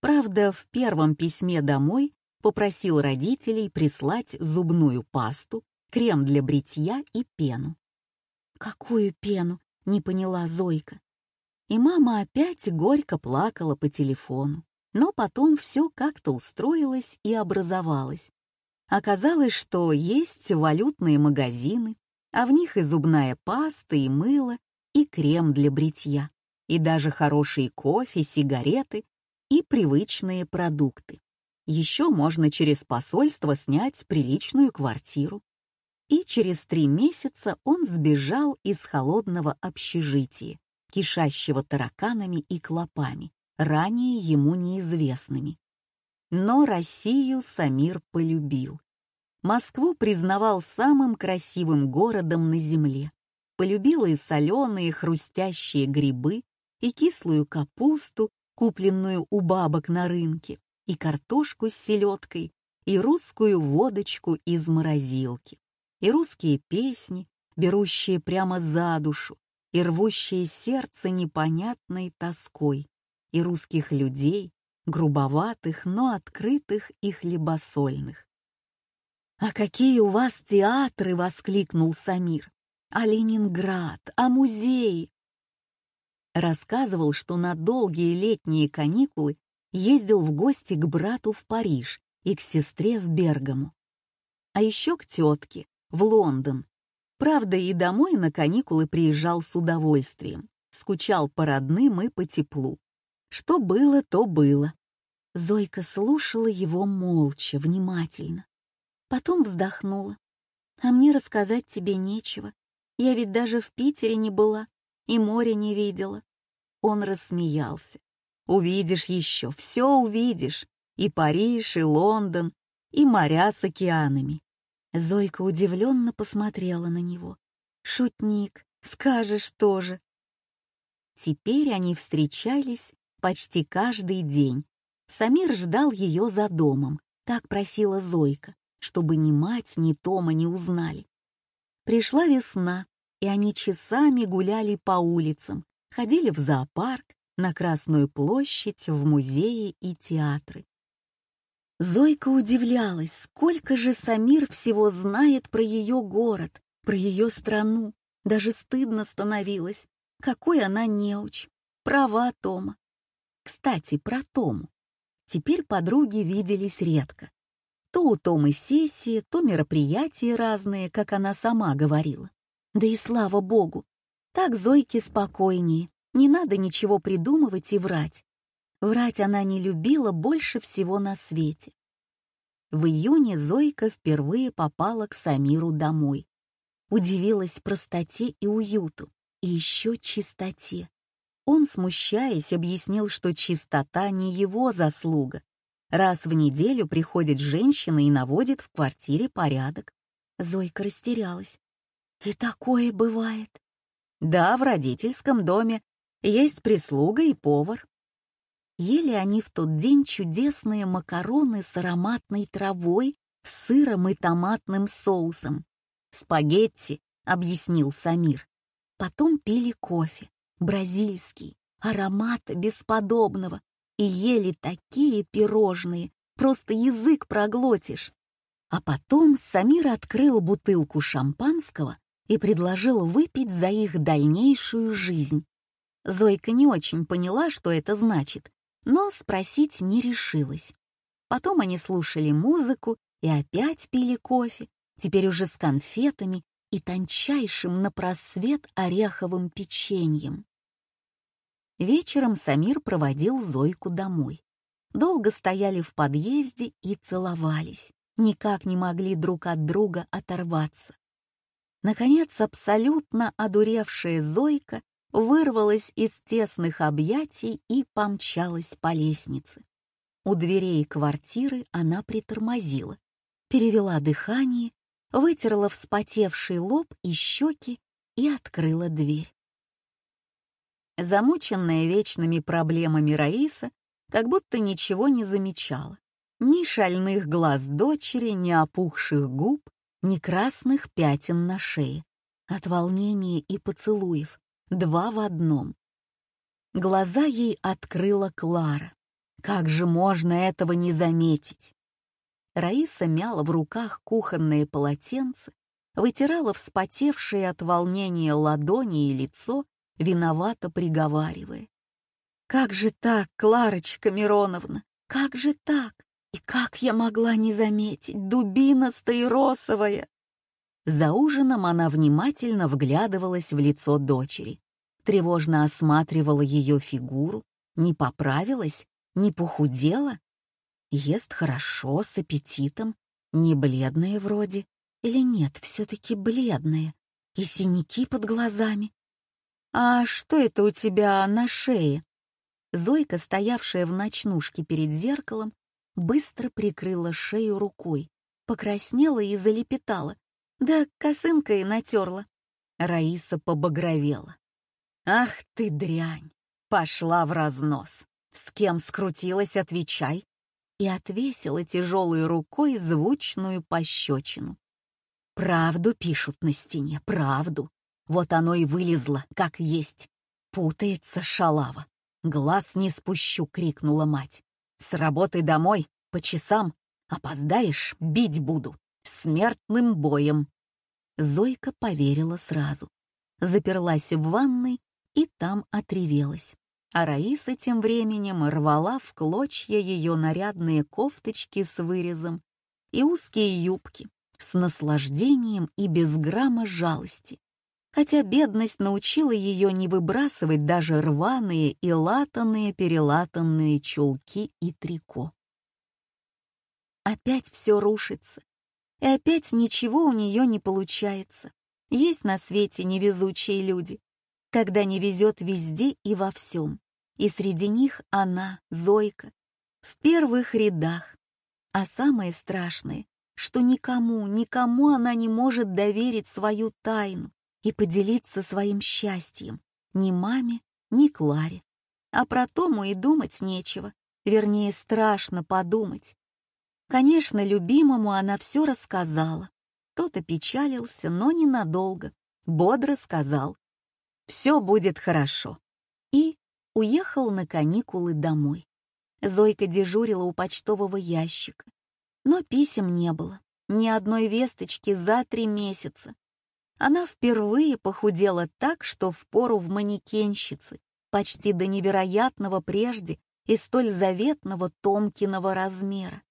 [SPEAKER 1] Правда, в первом письме домой попросил родителей прислать зубную пасту, крем для бритья и пену. «Какую пену?» — не поняла Зойка. И мама опять горько плакала по телефону, но потом все как-то устроилось и образовалось. Оказалось, что есть валютные магазины, а в них и зубная паста, и мыло, и крем для бритья, и даже хороший кофе, сигареты и привычные продукты. Еще можно через посольство снять приличную квартиру. И через три месяца он сбежал из холодного общежития, кишащего тараканами и клопами, ранее ему неизвестными. Но Россию Самир полюбил. Москву признавал самым красивым городом на земле, полюбила и соленые хрустящие грибы, и кислую капусту, купленную у бабок на рынке, и картошку с селедкой, и русскую водочку из морозилки, и русские песни, берущие прямо за душу, и рвущие сердце непонятной тоской, и русских людей, грубоватых, но открытых и хлебосольных. «А какие у вас театры!» — воскликнул Самир а Ленинград, а музеи. Рассказывал, что на долгие летние каникулы ездил в гости к брату в Париж и к сестре в Бергаму. А еще к тетке, в Лондон. Правда, и домой на каникулы приезжал с удовольствием. Скучал по родным и по теплу. Что было, то было. Зойка слушала его молча, внимательно. Потом вздохнула. «А мне рассказать тебе нечего. Я ведь даже в Питере не была и море не видела. Он рассмеялся. Увидишь еще, все увидишь. И Париж, и Лондон, и моря с океанами. Зойка удивленно посмотрела на него. «Шутник, скажешь тоже». Теперь они встречались почти каждый день. Самир ждал ее за домом, так просила Зойка, чтобы ни мать, ни Тома не узнали. Пришла весна, и они часами гуляли по улицам, ходили в зоопарк, на Красную площадь, в музеи и театры. Зойка удивлялась, сколько же Самир всего знает про ее город, про ее страну. Даже стыдно становилось, какой она неуч. Права Тома. Кстати, про Тому. Теперь подруги виделись редко. То у Томы сессии, то мероприятия разные, как она сама говорила. Да и слава богу, так Зойке спокойнее, не надо ничего придумывать и врать. Врать она не любила больше всего на свете. В июне Зойка впервые попала к Самиру домой. Удивилась простоте и уюту, и еще чистоте. Он, смущаясь, объяснил, что чистота не его заслуга. Раз в неделю приходит женщина и наводит в квартире порядок. Зойка растерялась. «И такое бывает?» «Да, в родительском доме. Есть прислуга и повар». Ели они в тот день чудесные макароны с ароматной травой, сыром и томатным соусом. «Спагетти», — объяснил Самир. Потом пили кофе бразильский, аромата бесподобного, и ели такие пирожные, просто язык проглотишь. А потом Самир открыл бутылку шампанского и предложил выпить за их дальнейшую жизнь. Зойка не очень поняла, что это значит, но спросить не решилась. Потом они слушали музыку и опять пили кофе, теперь уже с конфетами и тончайшим на просвет ореховым печеньем. Вечером Самир проводил Зойку домой. Долго стояли в подъезде и целовались, никак не могли друг от друга оторваться. Наконец, абсолютно одуревшая Зойка вырвалась из тесных объятий и помчалась по лестнице. У дверей квартиры она притормозила, перевела дыхание, вытерла вспотевший лоб и щеки и открыла дверь. Замученная вечными проблемами Раиса как будто ничего не замечала. Ни шальных глаз дочери, ни опухших губ, ни красных пятен на шее. От волнения и поцелуев. Два в одном. Глаза ей открыла Клара. Как же можно этого не заметить? Раиса мяла в руках кухонное полотенце, вытирала вспотевшие от волнения ладони и лицо виновато приговаривая. «Как же так, Кларочка Мироновна? Как же так? И как я могла не заметить, дубина стаиросовая?» За ужином она внимательно вглядывалась в лицо дочери, тревожно осматривала ее фигуру, не поправилась, не похудела. Ест хорошо, с аппетитом, не бледная вроде, или нет, все-таки бледная, и синяки под глазами, «А что это у тебя на шее?» Зойка, стоявшая в ночнушке перед зеркалом, быстро прикрыла шею рукой, покраснела и залепетала. Да косынкой натерла. Раиса побагровела. «Ах ты дрянь! Пошла в разнос! С кем скрутилась, отвечай!» И отвесила тяжелой рукой звучную пощечину. «Правду пишут на стене, правду. Вот оно и вылезло, как есть. Путается шалава. «Глаз не спущу!» — крикнула мать. «С работы домой, по часам. Опоздаешь — бить буду. Смертным боем!» Зойка поверила сразу. Заперлась в ванной и там отревелась. А Раиса тем временем рвала в клочья ее нарядные кофточки с вырезом и узкие юбки с наслаждением и без грамма жалости хотя бедность научила ее не выбрасывать даже рваные и латанные перелатанные чулки и трико. Опять все рушится, и опять ничего у нее не получается. Есть на свете невезучие люди, когда не везет везде и во всем, и среди них она, Зойка, в первых рядах. А самое страшное, что никому, никому она не может доверить свою тайну, и поделиться своим счастьем ни маме, ни Кларе. А про Тому и думать нечего, вернее, страшно подумать. Конечно, любимому она все рассказала. Тот опечалился, но ненадолго, бодро сказал «Все будет хорошо» и уехал на каникулы домой. Зойка дежурила у почтового ящика, но писем не было, ни одной весточки за три месяца. Она впервые похудела так, что впору в манекенщицы, почти до невероятного прежде и столь заветного Томкиного размера.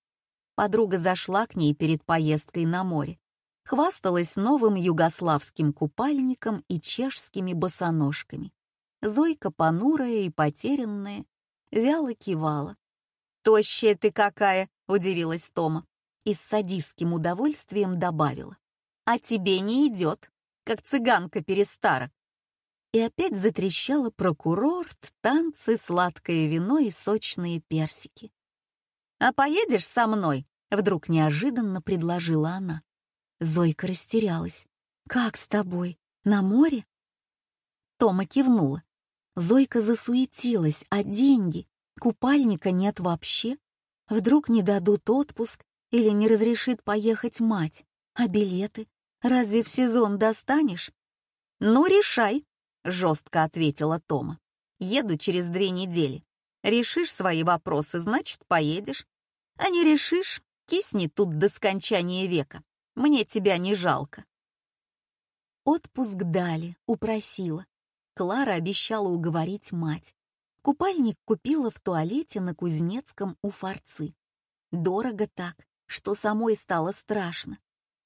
[SPEAKER 1] Подруга зашла к ней перед поездкой на море, хвасталась новым югославским купальником и чешскими босоножками. Зойка понурая и потерянная, вяло кивала. «Тощая ты какая!» — удивилась Тома и с садистским удовольствием добавила. «А тебе не идет, как цыганка перестара». И опять затрещала про курорт, танцы, сладкое вино и сочные персики. «А поедешь со мной?» — вдруг неожиданно предложила она. Зойка растерялась. «Как с тобой? На море?» Тома кивнула. Зойка засуетилась, а деньги? Купальника нет вообще? Вдруг не дадут отпуск или не разрешит поехать мать? А билеты? Разве в сезон достанешь? Ну, решай, жестко ответила Тома. Еду через две недели. Решишь свои вопросы, значит, поедешь. А не решишь, кисни тут до скончания века. Мне тебя не жалко. Отпуск дали, упросила. Клара обещала уговорить мать. Купальник купила в туалете на Кузнецком у форцы. Дорого так, что самой стало страшно.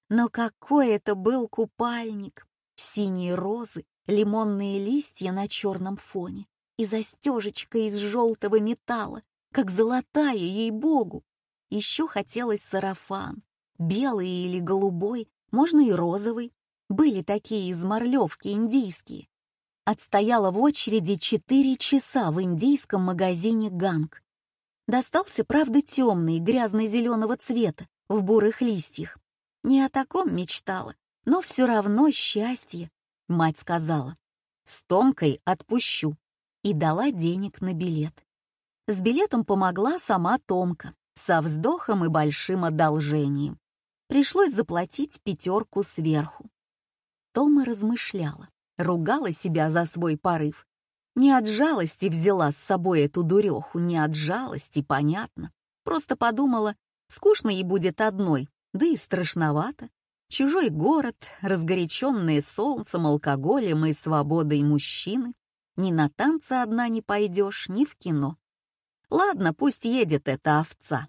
[SPEAKER 1] Но какой это был купальник! Синие розы, лимонные листья на черном фоне и застежечка из желтого металла, как золотая, ей-богу. Еще хотелось сарафан, белый или голубой, можно и розовый. Были такие из морлевки индийские. Отстояла в очереди четыре часа в индийском магазине «Ганг». Достался, правда, темный, грязно-зеленого цвета, в бурых листьях. Не о таком мечтала, но все равно счастье, мать сказала. С Томкой отпущу. И дала денег на билет. С билетом помогла сама Томка, со вздохом и большим одолжением. Пришлось заплатить пятерку сверху. Тома размышляла ругала себя за свой порыв. Не от жалости взяла с собой эту дуреху, не от жалости, понятно. Просто подумала, скучно ей будет одной, да и страшновато. Чужой город, разгоряченные солнцем, алкоголем и свободой мужчины. Ни на танцы одна не пойдешь, ни в кино. Ладно, пусть едет эта овца.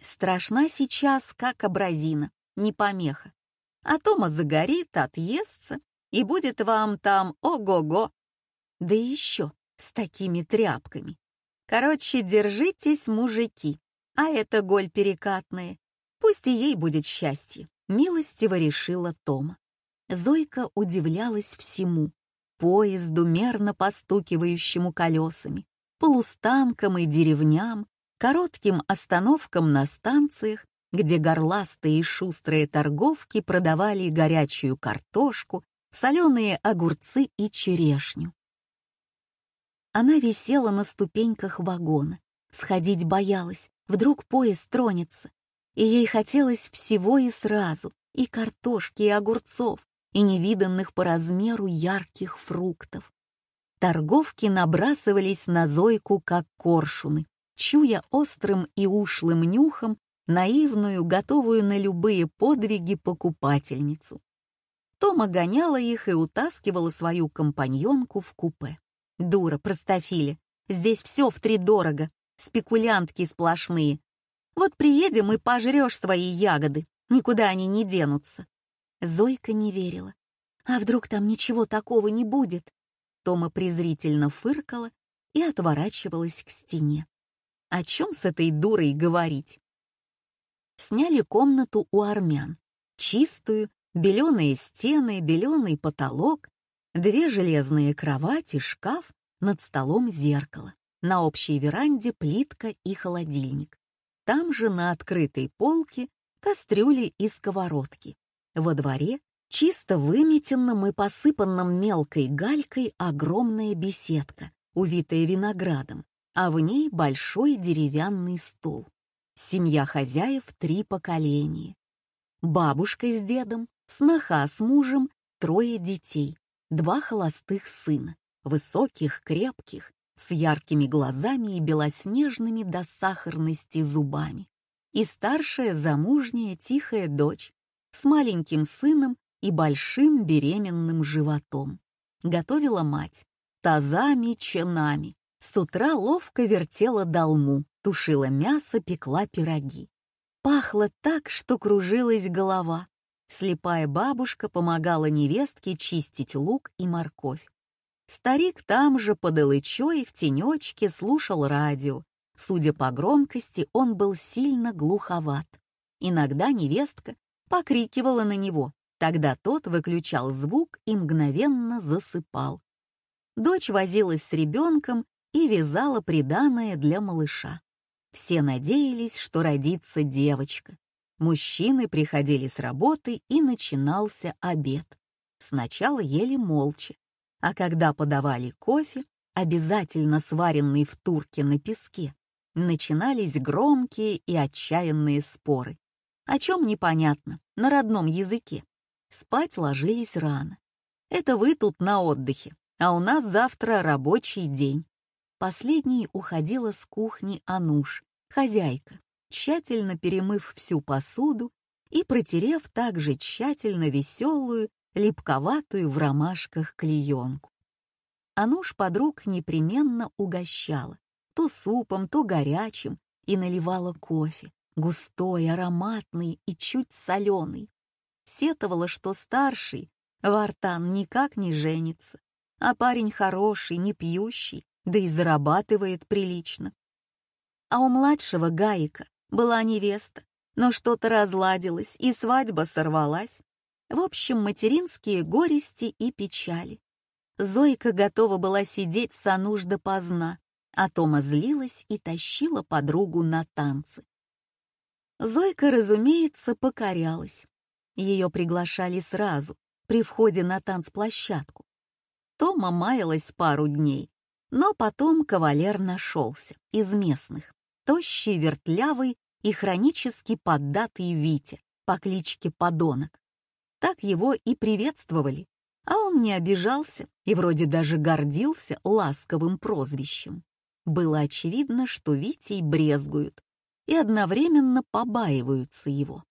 [SPEAKER 1] Страшна сейчас, как абразина, не помеха. А Тома загорит, отъестся, и будет вам там ого-го. Да еще с такими тряпками. Короче, держитесь, мужики. А это голь перекатная. Пусть и ей будет счастье, милостиво решила Тома. Зойка удивлялась всему. Поезду, мерно постукивающему колесами, полустанкам и деревням, коротким остановкам на станциях, где горластые и шустрые торговки продавали горячую картошку соленые огурцы и черешню. Она висела на ступеньках вагона, сходить боялась, вдруг поезд тронется, и ей хотелось всего и сразу, и картошки, и огурцов, и невиданных по размеру ярких фруктов. Торговки набрасывались на Зойку, как коршуны, чуя острым и ушлым нюхом наивную, готовую на любые подвиги покупательницу. Тома гоняла их и утаскивала свою компаньонку в купе. Дура, простофили. Здесь все втридорого. Спекулянтки сплошные. Вот приедем и пожрешь свои ягоды. Никуда они не денутся. Зойка не верила. А вдруг там ничего такого не будет? Тома презрительно фыркала и отворачивалась к стене. О чем с этой дурой говорить? Сняли комнату у армян. Чистую, Беленые стены, беленый потолок, две железные кровати, шкаф, над столом зеркало. На общей веранде плитка и холодильник. Там же на открытой полке кастрюли и сковородки. Во дворе, чисто выметенном и посыпанном мелкой галькой, огромная беседка, увитая виноградом, а в ней большой деревянный стол. Семья хозяев три поколения. Бабушка с дедом, сноха с мужем, трое детей, два холостых сына, высоких, крепких, с яркими глазами и белоснежными до сахарности зубами, и старшая замужняя тихая дочь с маленьким сыном и большим беременным животом. Готовила мать тазами, чинами, С утра ловко вертела долму, тушила мясо, пекла пироги. Пахло так, что кружилась голова. Слепая бабушка помогала невестке чистить лук и морковь. Старик там же под Илычой в тенечке слушал радио. Судя по громкости, он был сильно глуховат. Иногда невестка покрикивала на него, тогда тот выключал звук и мгновенно засыпал. Дочь возилась с ребенком и вязала приданое для малыша. Все надеялись, что родится девочка. Мужчины приходили с работы, и начинался обед. Сначала ели молча, а когда подавали кофе, обязательно сваренный в турке на песке, начинались громкие и отчаянные споры. О чем непонятно, на родном языке. Спать ложились рано. Это вы тут на отдыхе, а у нас завтра рабочий день. Последней уходила с кухни Ануш, хозяйка, тщательно перемыв всю посуду и протерев также тщательно веселую, липковатую в ромашках клеенку. Ануш подруг непременно угощала, то супом, то горячим, и наливала кофе, густой, ароматный и чуть соленый. Сетовала, что старший, Вартан, никак не женится, а парень хороший, не пьющий, да и зарабатывает прилично. А у младшего Гаика была невеста, но что-то разладилось, и свадьба сорвалась. В общем, материнские горести и печали. Зойка готова была сидеть со нуж допоздна, а Тома злилась и тащила подругу на танцы. Зойка, разумеется, покорялась. Ее приглашали сразу, при входе на танцплощадку. Тома маялась пару дней, но потом кавалер нашелся, из местных, тощий, вертлявый и хронически поддатый Витя по кличке Подонок. Так его и приветствовали, а он не обижался и вроде даже гордился ласковым прозвищем. Было очевидно, что Витей брезгуют и одновременно побаиваются его.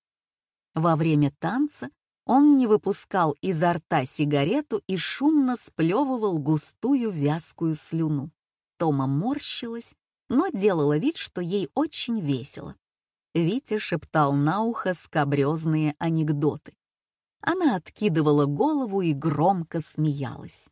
[SPEAKER 1] Во время танца он не выпускал изо рта сигарету и шумно сплевывал густую вязкую слюну. Тома морщилась, но делала вид, что ей очень весело. Витя шептал на ухо скобрезные анекдоты. Она откидывала голову и громко смеялась.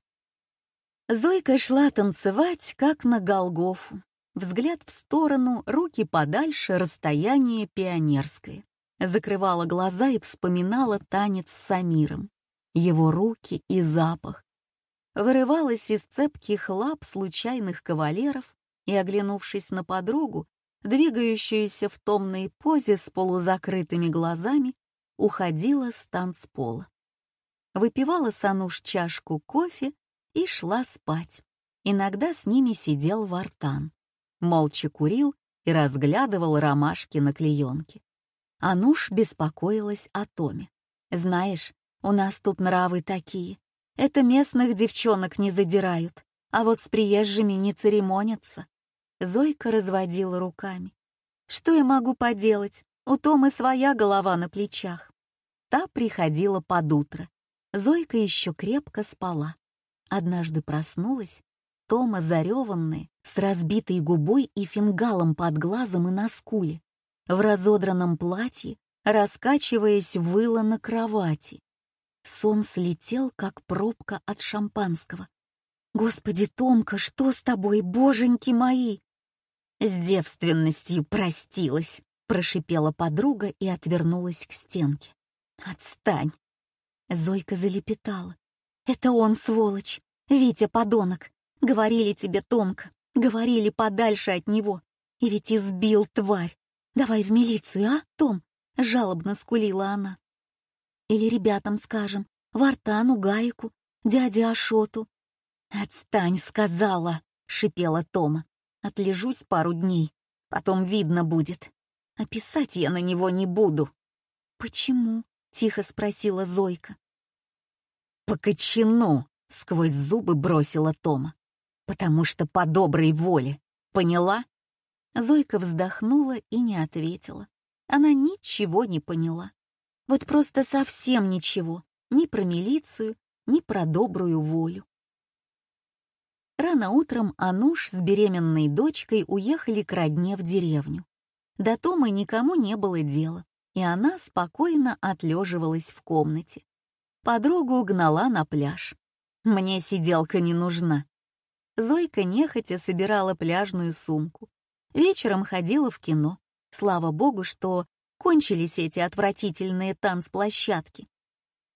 [SPEAKER 1] Зойка шла танцевать, как на Голгофу. Взгляд в сторону, руки подальше, расстояние пионерское. Закрывала глаза и вспоминала танец с Самиром. Его руки и запах. Вырывалась из цепких лап случайных кавалеров и, оглянувшись на подругу, двигающуюся в томной позе с полузакрытыми глазами, уходила с танцпола. Выпивала Сануш чашку кофе и шла спать. Иногда с ними сидел Вартан. Молча курил и разглядывал ромашки на клеенке. Ануш беспокоилась о Томе. «Знаешь, у нас тут нравы такие. Это местных девчонок не задирают, а вот с приезжими не церемонятся». Зойка разводила руками. «Что я могу поделать? У Томы своя голова на плечах». Та приходила под утро. Зойка еще крепко спала. Однажды проснулась, Тома зареванная, с разбитой губой и фингалом под глазом и на скуле, в разодранном платье, раскачиваясь, выла на кровати. Сон слетел, как пробка от шампанского. «Господи, Томка, что с тобой, боженьки мои?» «С девственностью простилась», — прошипела подруга и отвернулась к стенке. «Отстань!» Зойка залепетала. «Это он, сволочь! Витя, подонок! Говорили тебе, Томка, говорили подальше от него. И ведь избил тварь! Давай в милицию, а, Том?» Жалобно скулила она. «Или ребятам скажем, Вартану, Гайку, дяде Ашоту». «Отстань, сказала!» — шипела Тома. «Отлежусь пару дней, потом видно будет. А писать я на него не буду». «Почему?» — тихо спросила Зойка. «По кочану!» — сквозь зубы бросила Тома. «Потому что по доброй воле. Поняла?» Зойка вздохнула и не ответила. Она ничего не поняла. Вот просто совсем ничего. Ни про милицию, ни про добрую волю. Рано утром Ануш с беременной дочкой уехали к родне в деревню. До Томы никому не было дела, и она спокойно отлеживалась в комнате. Подругу гнала на пляж. «Мне сиделка не нужна». Зойка нехотя собирала пляжную сумку. Вечером ходила в кино. Слава богу, что кончились эти отвратительные танцплощадки.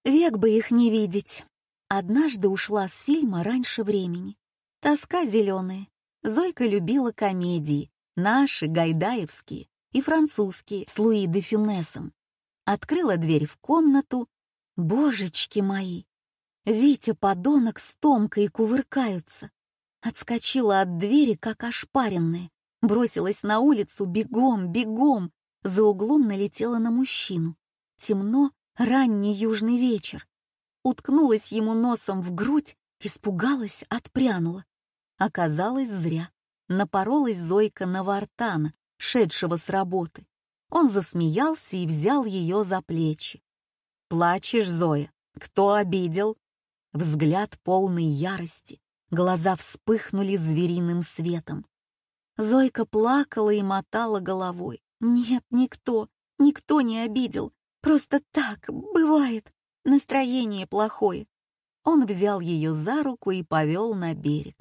[SPEAKER 1] Век бы их не видеть. Однажды ушла с фильма раньше времени. Тоска зеленая. Зойка любила комедии, наши, гайдаевские и французские, с Луи де Фюнесом. Открыла дверь в комнату. Божечки мои! Витя, подонок, с Томкой кувыркаются. Отскочила от двери, как ошпаренная. Бросилась на улицу, бегом, бегом. За углом налетела на мужчину. Темно, ранний южный вечер. Уткнулась ему носом в грудь, испугалась, отпрянула. Оказалось, зря. Напоролась Зойка на Вартана, шедшего с работы. Он засмеялся и взял ее за плечи. «Плачешь, Зоя? Кто обидел?» Взгляд полный ярости, глаза вспыхнули звериным светом. Зойка плакала и мотала головой. «Нет, никто, никто не обидел. Просто так, бывает. Настроение плохое». Он взял ее за руку и повел на берег.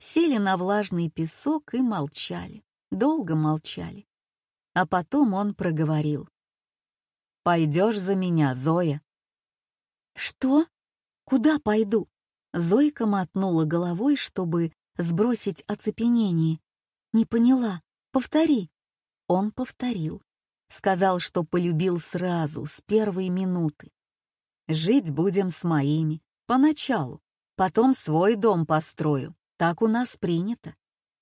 [SPEAKER 1] Сели на влажный песок и молчали, долго молчали. А потом он проговорил. «Пойдешь за меня, Зоя?» «Что? Куда пойду?» Зойка мотнула головой, чтобы сбросить оцепенение. «Не поняла. Повтори». Он повторил. Сказал, что полюбил сразу, с первой минуты. «Жить будем с моими, поначалу. Потом свой дом построю. Так у нас принято.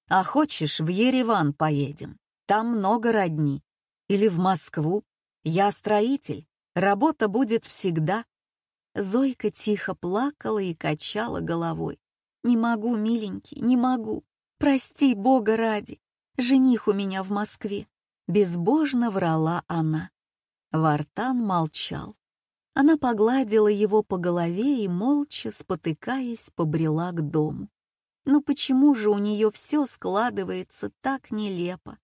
[SPEAKER 1] А хочешь, в Ереван поедем? Там много родни. Или в Москву. Я строитель. Работа будет всегда. Зойка тихо плакала и качала головой. «Не могу, миленький, не могу. Прости, Бога ради. Жених у меня в Москве». Безбожно врала она. Вартан молчал. Она погладила его по голове и, молча, спотыкаясь, побрела к дому. Но почему же у нее все складывается так нелепо?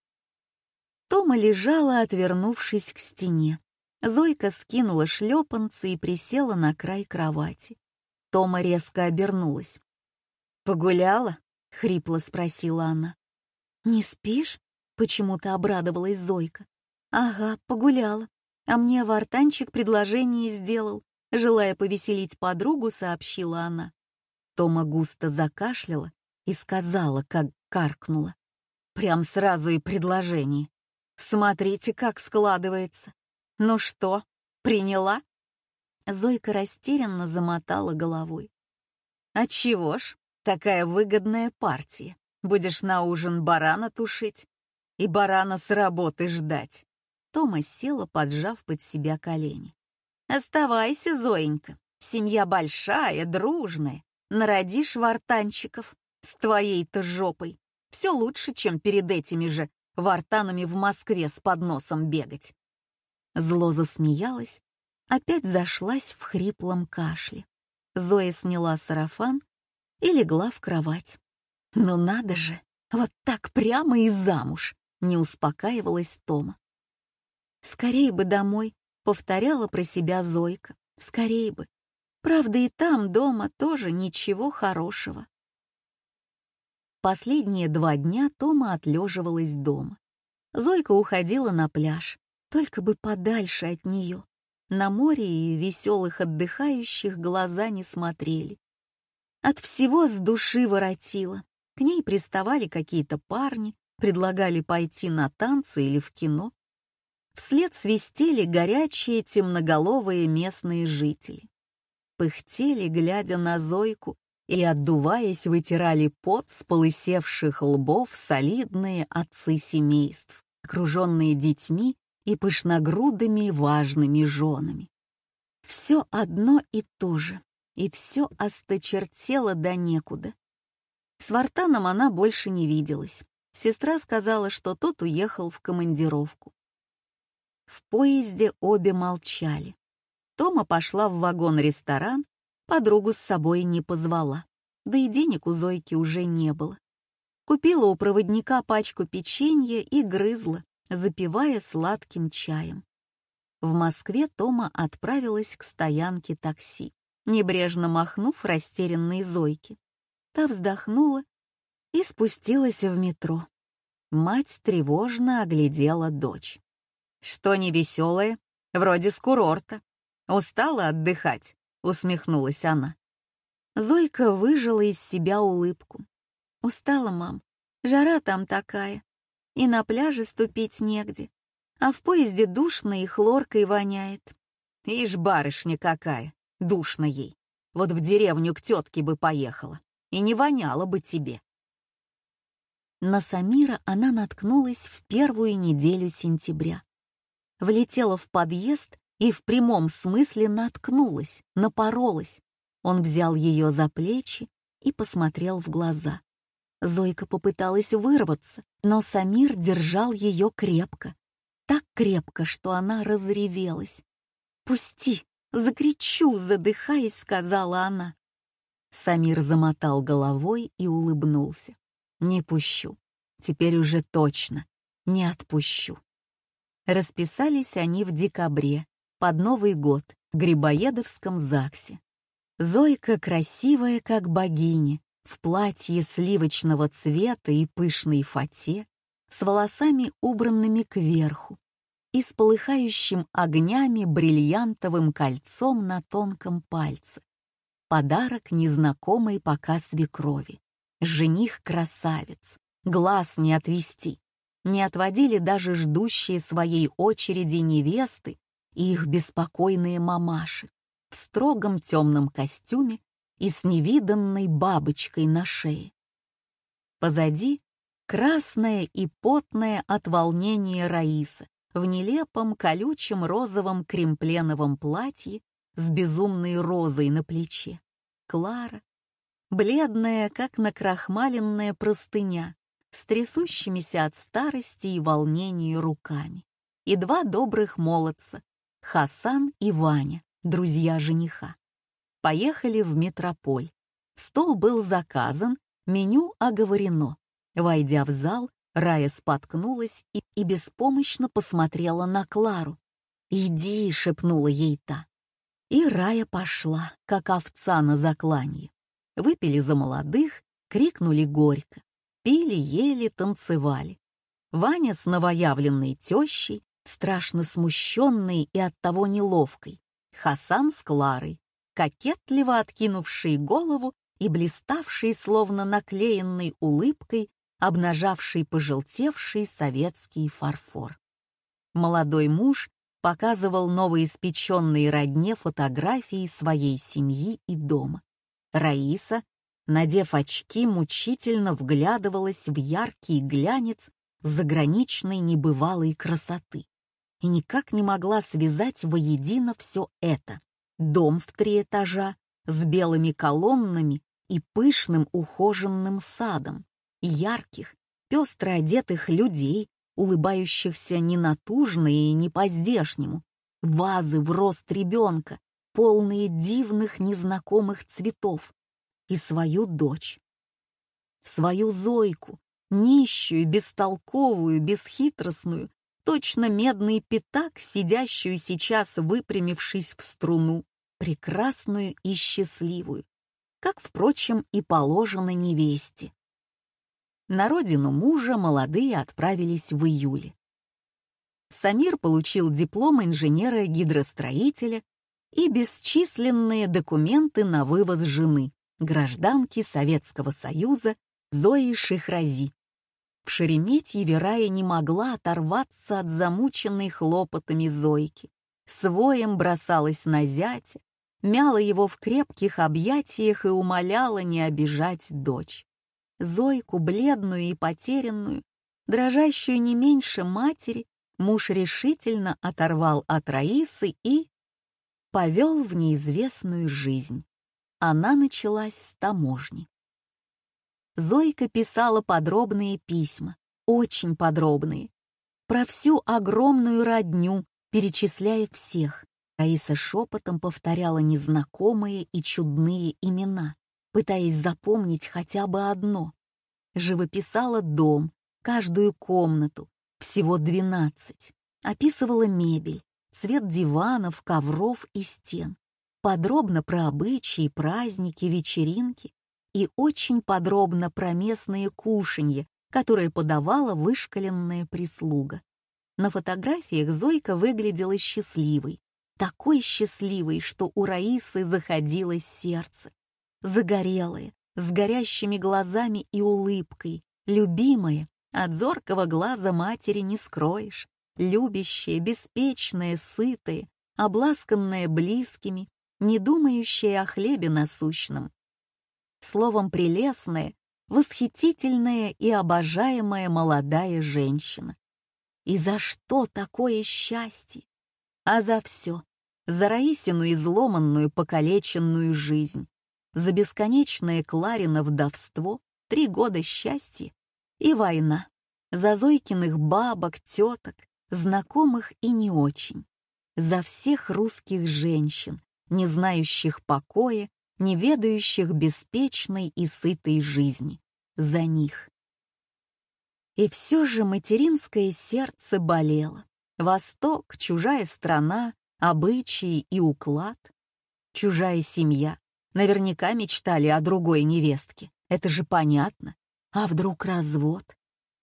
[SPEAKER 1] Тома лежала, отвернувшись к стене. Зойка скинула шлепанцы и присела на край кровати. Тома резко обернулась. «Погуляла?» — хрипло спросила она. «Не спишь?» — почему-то обрадовалась Зойка. «Ага, погуляла. А мне Вартанчик предложение сделал. Желая повеселить подругу, сообщила она. Тома густо закашляла и сказала, как каркнула. Прям сразу и предложение. Смотрите, как складывается. Ну что, приняла? Зойка растерянно замотала головой. А чего ж, такая выгодная партия. Будешь на ужин барана тушить и барана с работы ждать. Тома села, поджав под себя колени. «Оставайся, Зоенька, семья большая, дружная. Народишь вартанчиков с твоей-то жопой. Все лучше, чем перед этими же вартанами в Москве с подносом бегать». Зло засмеялась, опять зашлась в хриплом кашле. Зоя сняла сарафан и легла в кровать. «Ну надо же, вот так прямо и замуж!» — не успокаивалась Тома. «Скорей бы домой», — повторяла про себя Зойка. «Скорей бы. Правда, и там, дома, тоже ничего хорошего». Последние два дня Тома отлеживалась дома. Зойка уходила на пляж, только бы подальше от нее. На море и веселых отдыхающих глаза не смотрели. От всего с души воротила. К ней приставали какие-то парни, предлагали пойти на танцы или в кино. Вслед свистели горячие темноголовые местные жители. Пыхтели, глядя на Зойку, и, отдуваясь, вытирали пот с полысевших лбов солидные отцы семейств, окруженные детьми и пышногрудыми важными женами. Все одно и то же, и все осточертело до некуда. С Вартаном она больше не виделась. Сестра сказала, что тот уехал в командировку. В поезде обе молчали. Тома пошла в вагон-ресторан, подругу с собой не позвала. да и денег у Зойки уже не было. Купила у проводника пачку печенья и грызла, запивая сладким чаем. В Москве Тома отправилась к стоянке такси, небрежно махнув растерянной Зойке. Та вздохнула и спустилась в метро. Мать тревожно оглядела дочь. «Что невеселое? Вроде с курорта. Устала отдыхать?» — усмехнулась она. Зойка выжила из себя улыбку. «Устала, мам. Жара там такая. И на пляже ступить негде. А в поезде душно и хлоркой воняет. Ишь, барышня какая, душно ей. Вот в деревню к тетке бы поехала. И не воняло бы тебе». На Самира она наткнулась в первую неделю сентября. Влетела в подъезд и в прямом смысле наткнулась, напоролась. Он взял ее за плечи и посмотрел в глаза. Зойка попыталась вырваться, но Самир держал ее крепко. Так крепко, что она разревелась. «Пусти! Закричу!» — задыхаясь, сказала она. Самир замотал головой и улыбнулся. «Не пущу. Теперь уже точно. Не отпущу». Расписались они в декабре, под Новый год в Грибоедовском ЗАГСе. Зойка красивая, как богиня, в платье сливочного цвета и пышной фате, с волосами убранными кверху и с полыхающим огнями бриллиантовым кольцом на тонком пальце. Подарок незнакомой пока свекрови. Жених красавец, глаз не отвести. Не отводили даже ждущие своей очереди невесты и их беспокойные мамаши в строгом темном костюме и с невиданной бабочкой на шее. Позади красная и потная от волнения Раиса в нелепом колючем розовом кремпленовом платье с безумной розой на плече. Клара, бледная, как накрахмаленная простыня, с трясущимися от старости и волнения руками. И два добрых молодца, Хасан и Ваня, друзья жениха. Поехали в метрополь. Стол был заказан, меню оговорено. Войдя в зал, Рая споткнулась и, и беспомощно посмотрела на Клару. «Иди», — шепнула ей та. И Рая пошла, как овца на закланье. Выпили за молодых, крикнули горько. Пили, ели, танцевали. Ваня с новоявленной тещей страшно смущенной и оттого неловкой, Хасан с Кларой, кокетливо откинувший голову и блиставший, словно наклеенной улыбкой, обнажавший пожелтевший советский фарфор. Молодой муж показывал новоиспеченные родне фотографии своей семьи и дома. Раиса, надев очки, мучительно вглядывалась в яркий глянец заграничной небывалой красоты и никак не могла связать воедино все это. Дом в три этажа с белыми колоннами и пышным ухоженным садом, ярких, пестро одетых людей, улыбающихся не натужно и не по-здешнему, вазы в рост ребенка, полные дивных незнакомых цветов, и свою дочь. Свою Зойку, нищую, бестолковую, бесхитростную, точно медный пятак, сидящую сейчас, выпрямившись в струну, прекрасную и счастливую, как, впрочем, и положено невесте. На родину мужа молодые отправились в июле. Самир получил диплом инженера-гидростроителя и бесчисленные документы на вывоз жены, гражданки Советского Союза Зои Шихрази. В Шереметьеве Рая не могла оторваться от замученной хлопотами Зойки. Своем бросалась на зятя, мяла его в крепких объятиях и умоляла не обижать дочь. Зойку, бледную и потерянную, дрожащую не меньше матери, муж решительно оторвал от Раисы и повел в неизвестную жизнь. Она началась с таможни. Зойка писала подробные письма, очень подробные, про всю огромную родню, перечисляя всех. Раиса шепотом повторяла незнакомые и чудные имена. Пытаясь запомнить хотя бы одно. Живописала дом, каждую комнату, всего двенадцать. Описывала мебель, цвет диванов, ковров и стен. Подробно про обычаи, праздники, вечеринки и очень подробно про местные кушанья, которые подавала вышкаленная прислуга. На фотографиях Зойка выглядела счастливой, такой счастливой, что у Раисы заходилось сердце. Загорелая, с горящими глазами и улыбкой, любимая, от зоркого глаза матери не скроешь, любящая, беспечная, сытая, обласканная близкими, не думающая о хлебе насущном. Словом, прелестная, восхитительная и обожаемая молодая женщина. И за что такое счастье? А за все. За Раисину изломанную, покалеченную жизнь. За бесконечное Кларино вдовство, три года счастья и война. За Зойкиных бабок, теток, знакомых и не очень. За всех русских женщин, не знающих покоя, не ведающих беспечной и сытой жизни за них. И все же материнское сердце болело. Восток, чужая страна, обычаи и уклад. Чужая семья. Наверняка мечтали о другой невестке. Это же понятно. А вдруг развод?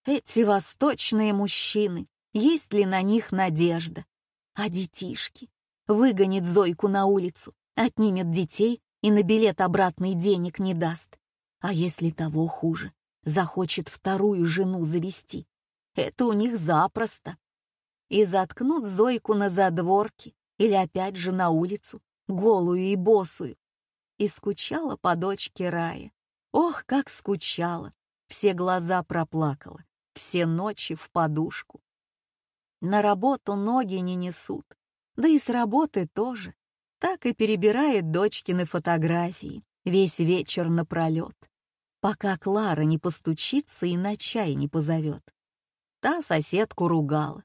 [SPEAKER 1] Эти восточные мужчины, есть ли на них надежда? А детишки? Выгонит Зойку на улицу, отнимет детей и на билет обратный денег не даст. А если того хуже, захочет вторую жену завести? Это у них запросто. И заткнут Зойку на задворке или опять же на улицу, голую и босую. И скучала по дочке Рая. Ох, как скучала! Все глаза проплакала, все ночи в подушку. На работу ноги не несут, да и с работы тоже. Так и перебирает дочкины фотографии весь вечер напролет пока Клара не постучится и на чай не позовет. Та соседку ругала.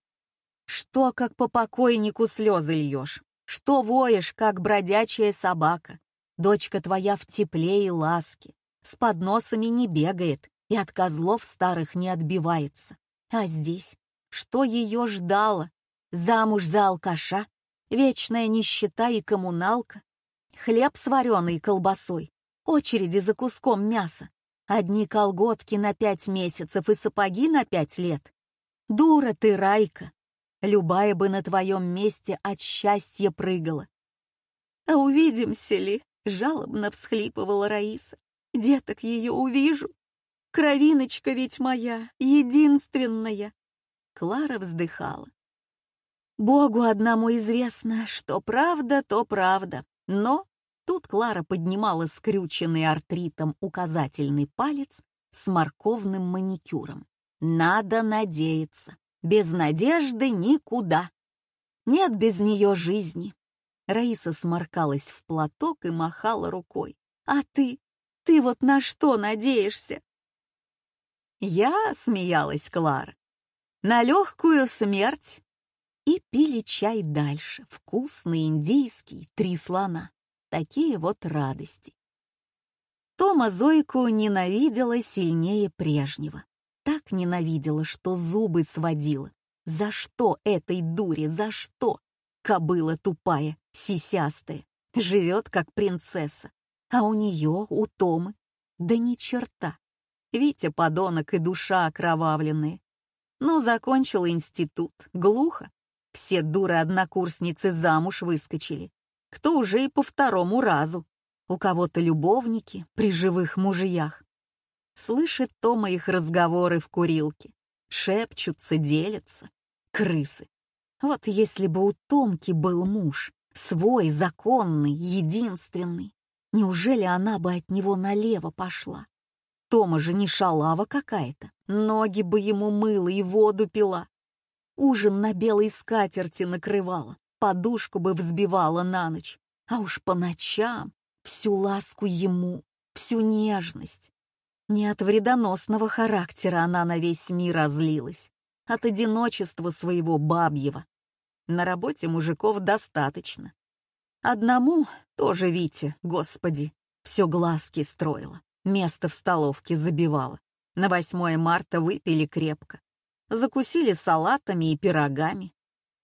[SPEAKER 1] «Что, как по покойнику слезы льешь? Что воешь, как бродячая собака? Дочка твоя в тепле и ласке, с подносами не бегает и от козлов старых не отбивается. А здесь, что ее ждало? Замуж за алкаша, вечная нищета и коммуналка, хлеб с вареной колбасой, очереди за куском мяса, Одни колготки на пять месяцев и сапоги на пять лет. Дура ты, Райка! Любая бы на твоем месте от счастья прыгала. А увидимся ли? Жалобно всхлипывала Раиса. Деток ее увижу. Кровиночка ведь моя, единственная. Клара вздыхала. Богу одному известно, что правда, то правда. Но Тут Клара поднимала скрюченный артритом указательный палец с морковным маникюром. Надо надеяться. Без надежды никуда. Нет без нее жизни. Раиса сморкалась в платок и махала рукой. А ты? Ты вот на что надеешься? Я смеялась, Клара. На легкую смерть. И пили чай дальше, вкусный индийский, три слона. Такие вот радости. Тома Зойку ненавидела сильнее прежнего. Так ненавидела, что зубы сводила. За что этой дуре, за что? Кобыла тупая, сисястая, живет как принцесса. А у нее, у Томы, да ни черта. Витя подонок и душа окровавленные. Ну, закончила институт, глухо. Все дуры-однокурсницы замуж выскочили кто уже и по второму разу. У кого-то любовники при живых мужьях. Слышит Тома их разговоры в курилке. Шепчутся, делятся. Крысы. Вот если бы у Томки был муж, свой, законный, единственный, неужели она бы от него налево пошла? Тома же не шалава какая-то, ноги бы ему мыла и воду пила. Ужин на белой скатерти накрывала, подушку бы взбивала на ночь, а уж по ночам всю ласку ему, всю нежность. Не от вредоносного характера она на весь мир разлилась, от одиночества своего бабьего. На работе мужиков достаточно. Одному тоже Вите, господи, Все глазки строила, место в столовке забивала. На 8 марта выпили крепко. Закусили салатами и пирогами.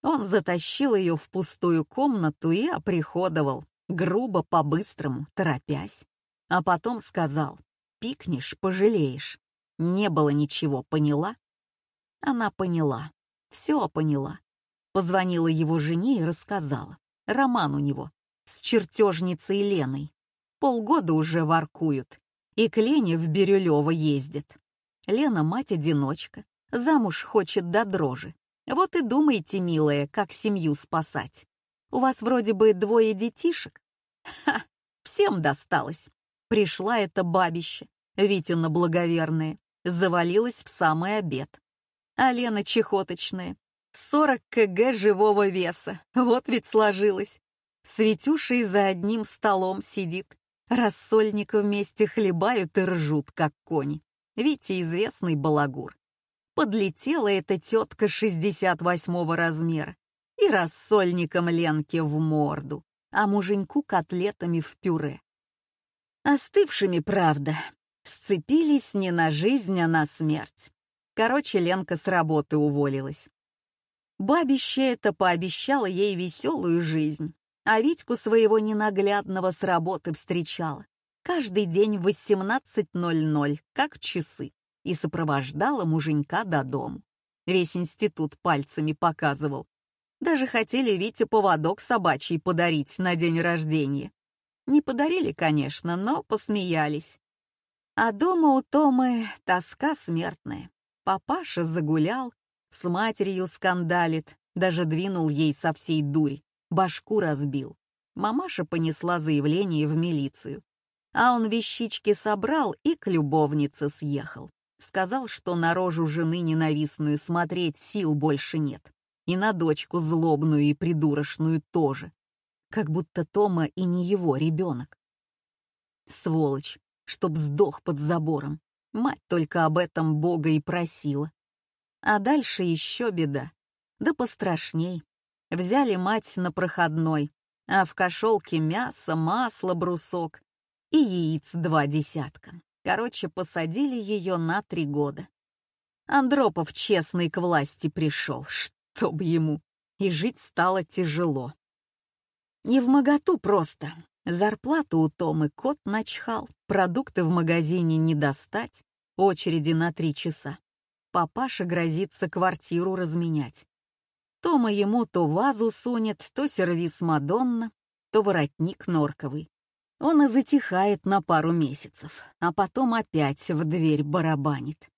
[SPEAKER 1] Он затащил ее в пустую комнату и оприходовал, грубо, по-быстрому, торопясь. А потом сказал, пикнешь, пожалеешь. Не было ничего, поняла? Она поняла, все поняла. Позвонила его жене и рассказала. Роман у него, с чертежницей Леной. Полгода уже воркуют. И к Лене в Бирюлево ездит. Лена мать-одиночка, замуж хочет до дрожи. Вот и думайте, милая, как семью спасать. У вас вроде бы двое детишек. Ха, всем досталось. Пришла эта бабище, Витина благоверная, завалилась в самый обед. А Лена чехоточная, 40 кг живого веса, вот ведь сложилось. С Витюшей за одним столом сидит, рассольника вместе хлебают и ржут, как кони. Витя известный балагур. Подлетела эта тетка 68 размера и рассольником Ленке в морду, а муженьку котлетами в пюре. Остывшими, правда, сцепились не на жизнь, а на смерть. Короче, Ленка с работы уволилась. Бабище это пообещало ей веселую жизнь, а Витьку своего ненаглядного с работы встречала. Каждый день в 18.00, как часы, и сопровождала муженька до дому. Весь институт пальцами показывал. Даже хотели Вите поводок собачий подарить на день рождения. Не подарили, конечно, но посмеялись. А дома у Томы тоска смертная. Папаша загулял, с матерью скандалит, даже двинул ей со всей дури, башку разбил. Мамаша понесла заявление в милицию. А он вещички собрал и к любовнице съехал. Сказал, что на рожу жены ненавистную смотреть сил больше нет. И на дочку злобную и придурочную тоже. Как будто Тома и не его ребенок. Сволочь, чтоб сдох под забором. Мать только об этом Бога и просила. А дальше еще беда. Да пострашней. Взяли мать на проходной, а в кошелке мясо, масло, брусок и яиц два десятка. Короче, посадили ее на три года. Андропов честный к власти пришел, чтоб ему. И жить стало тяжело. Не в моготу просто. Зарплату у Томы кот начхал, продукты в магазине не достать, очереди на три часа папаша грозится квартиру разменять. Тома ему то вазу сунет, то сервис Мадонна, то воротник норковый. Он и затихает на пару месяцев, а потом опять в дверь барабанит.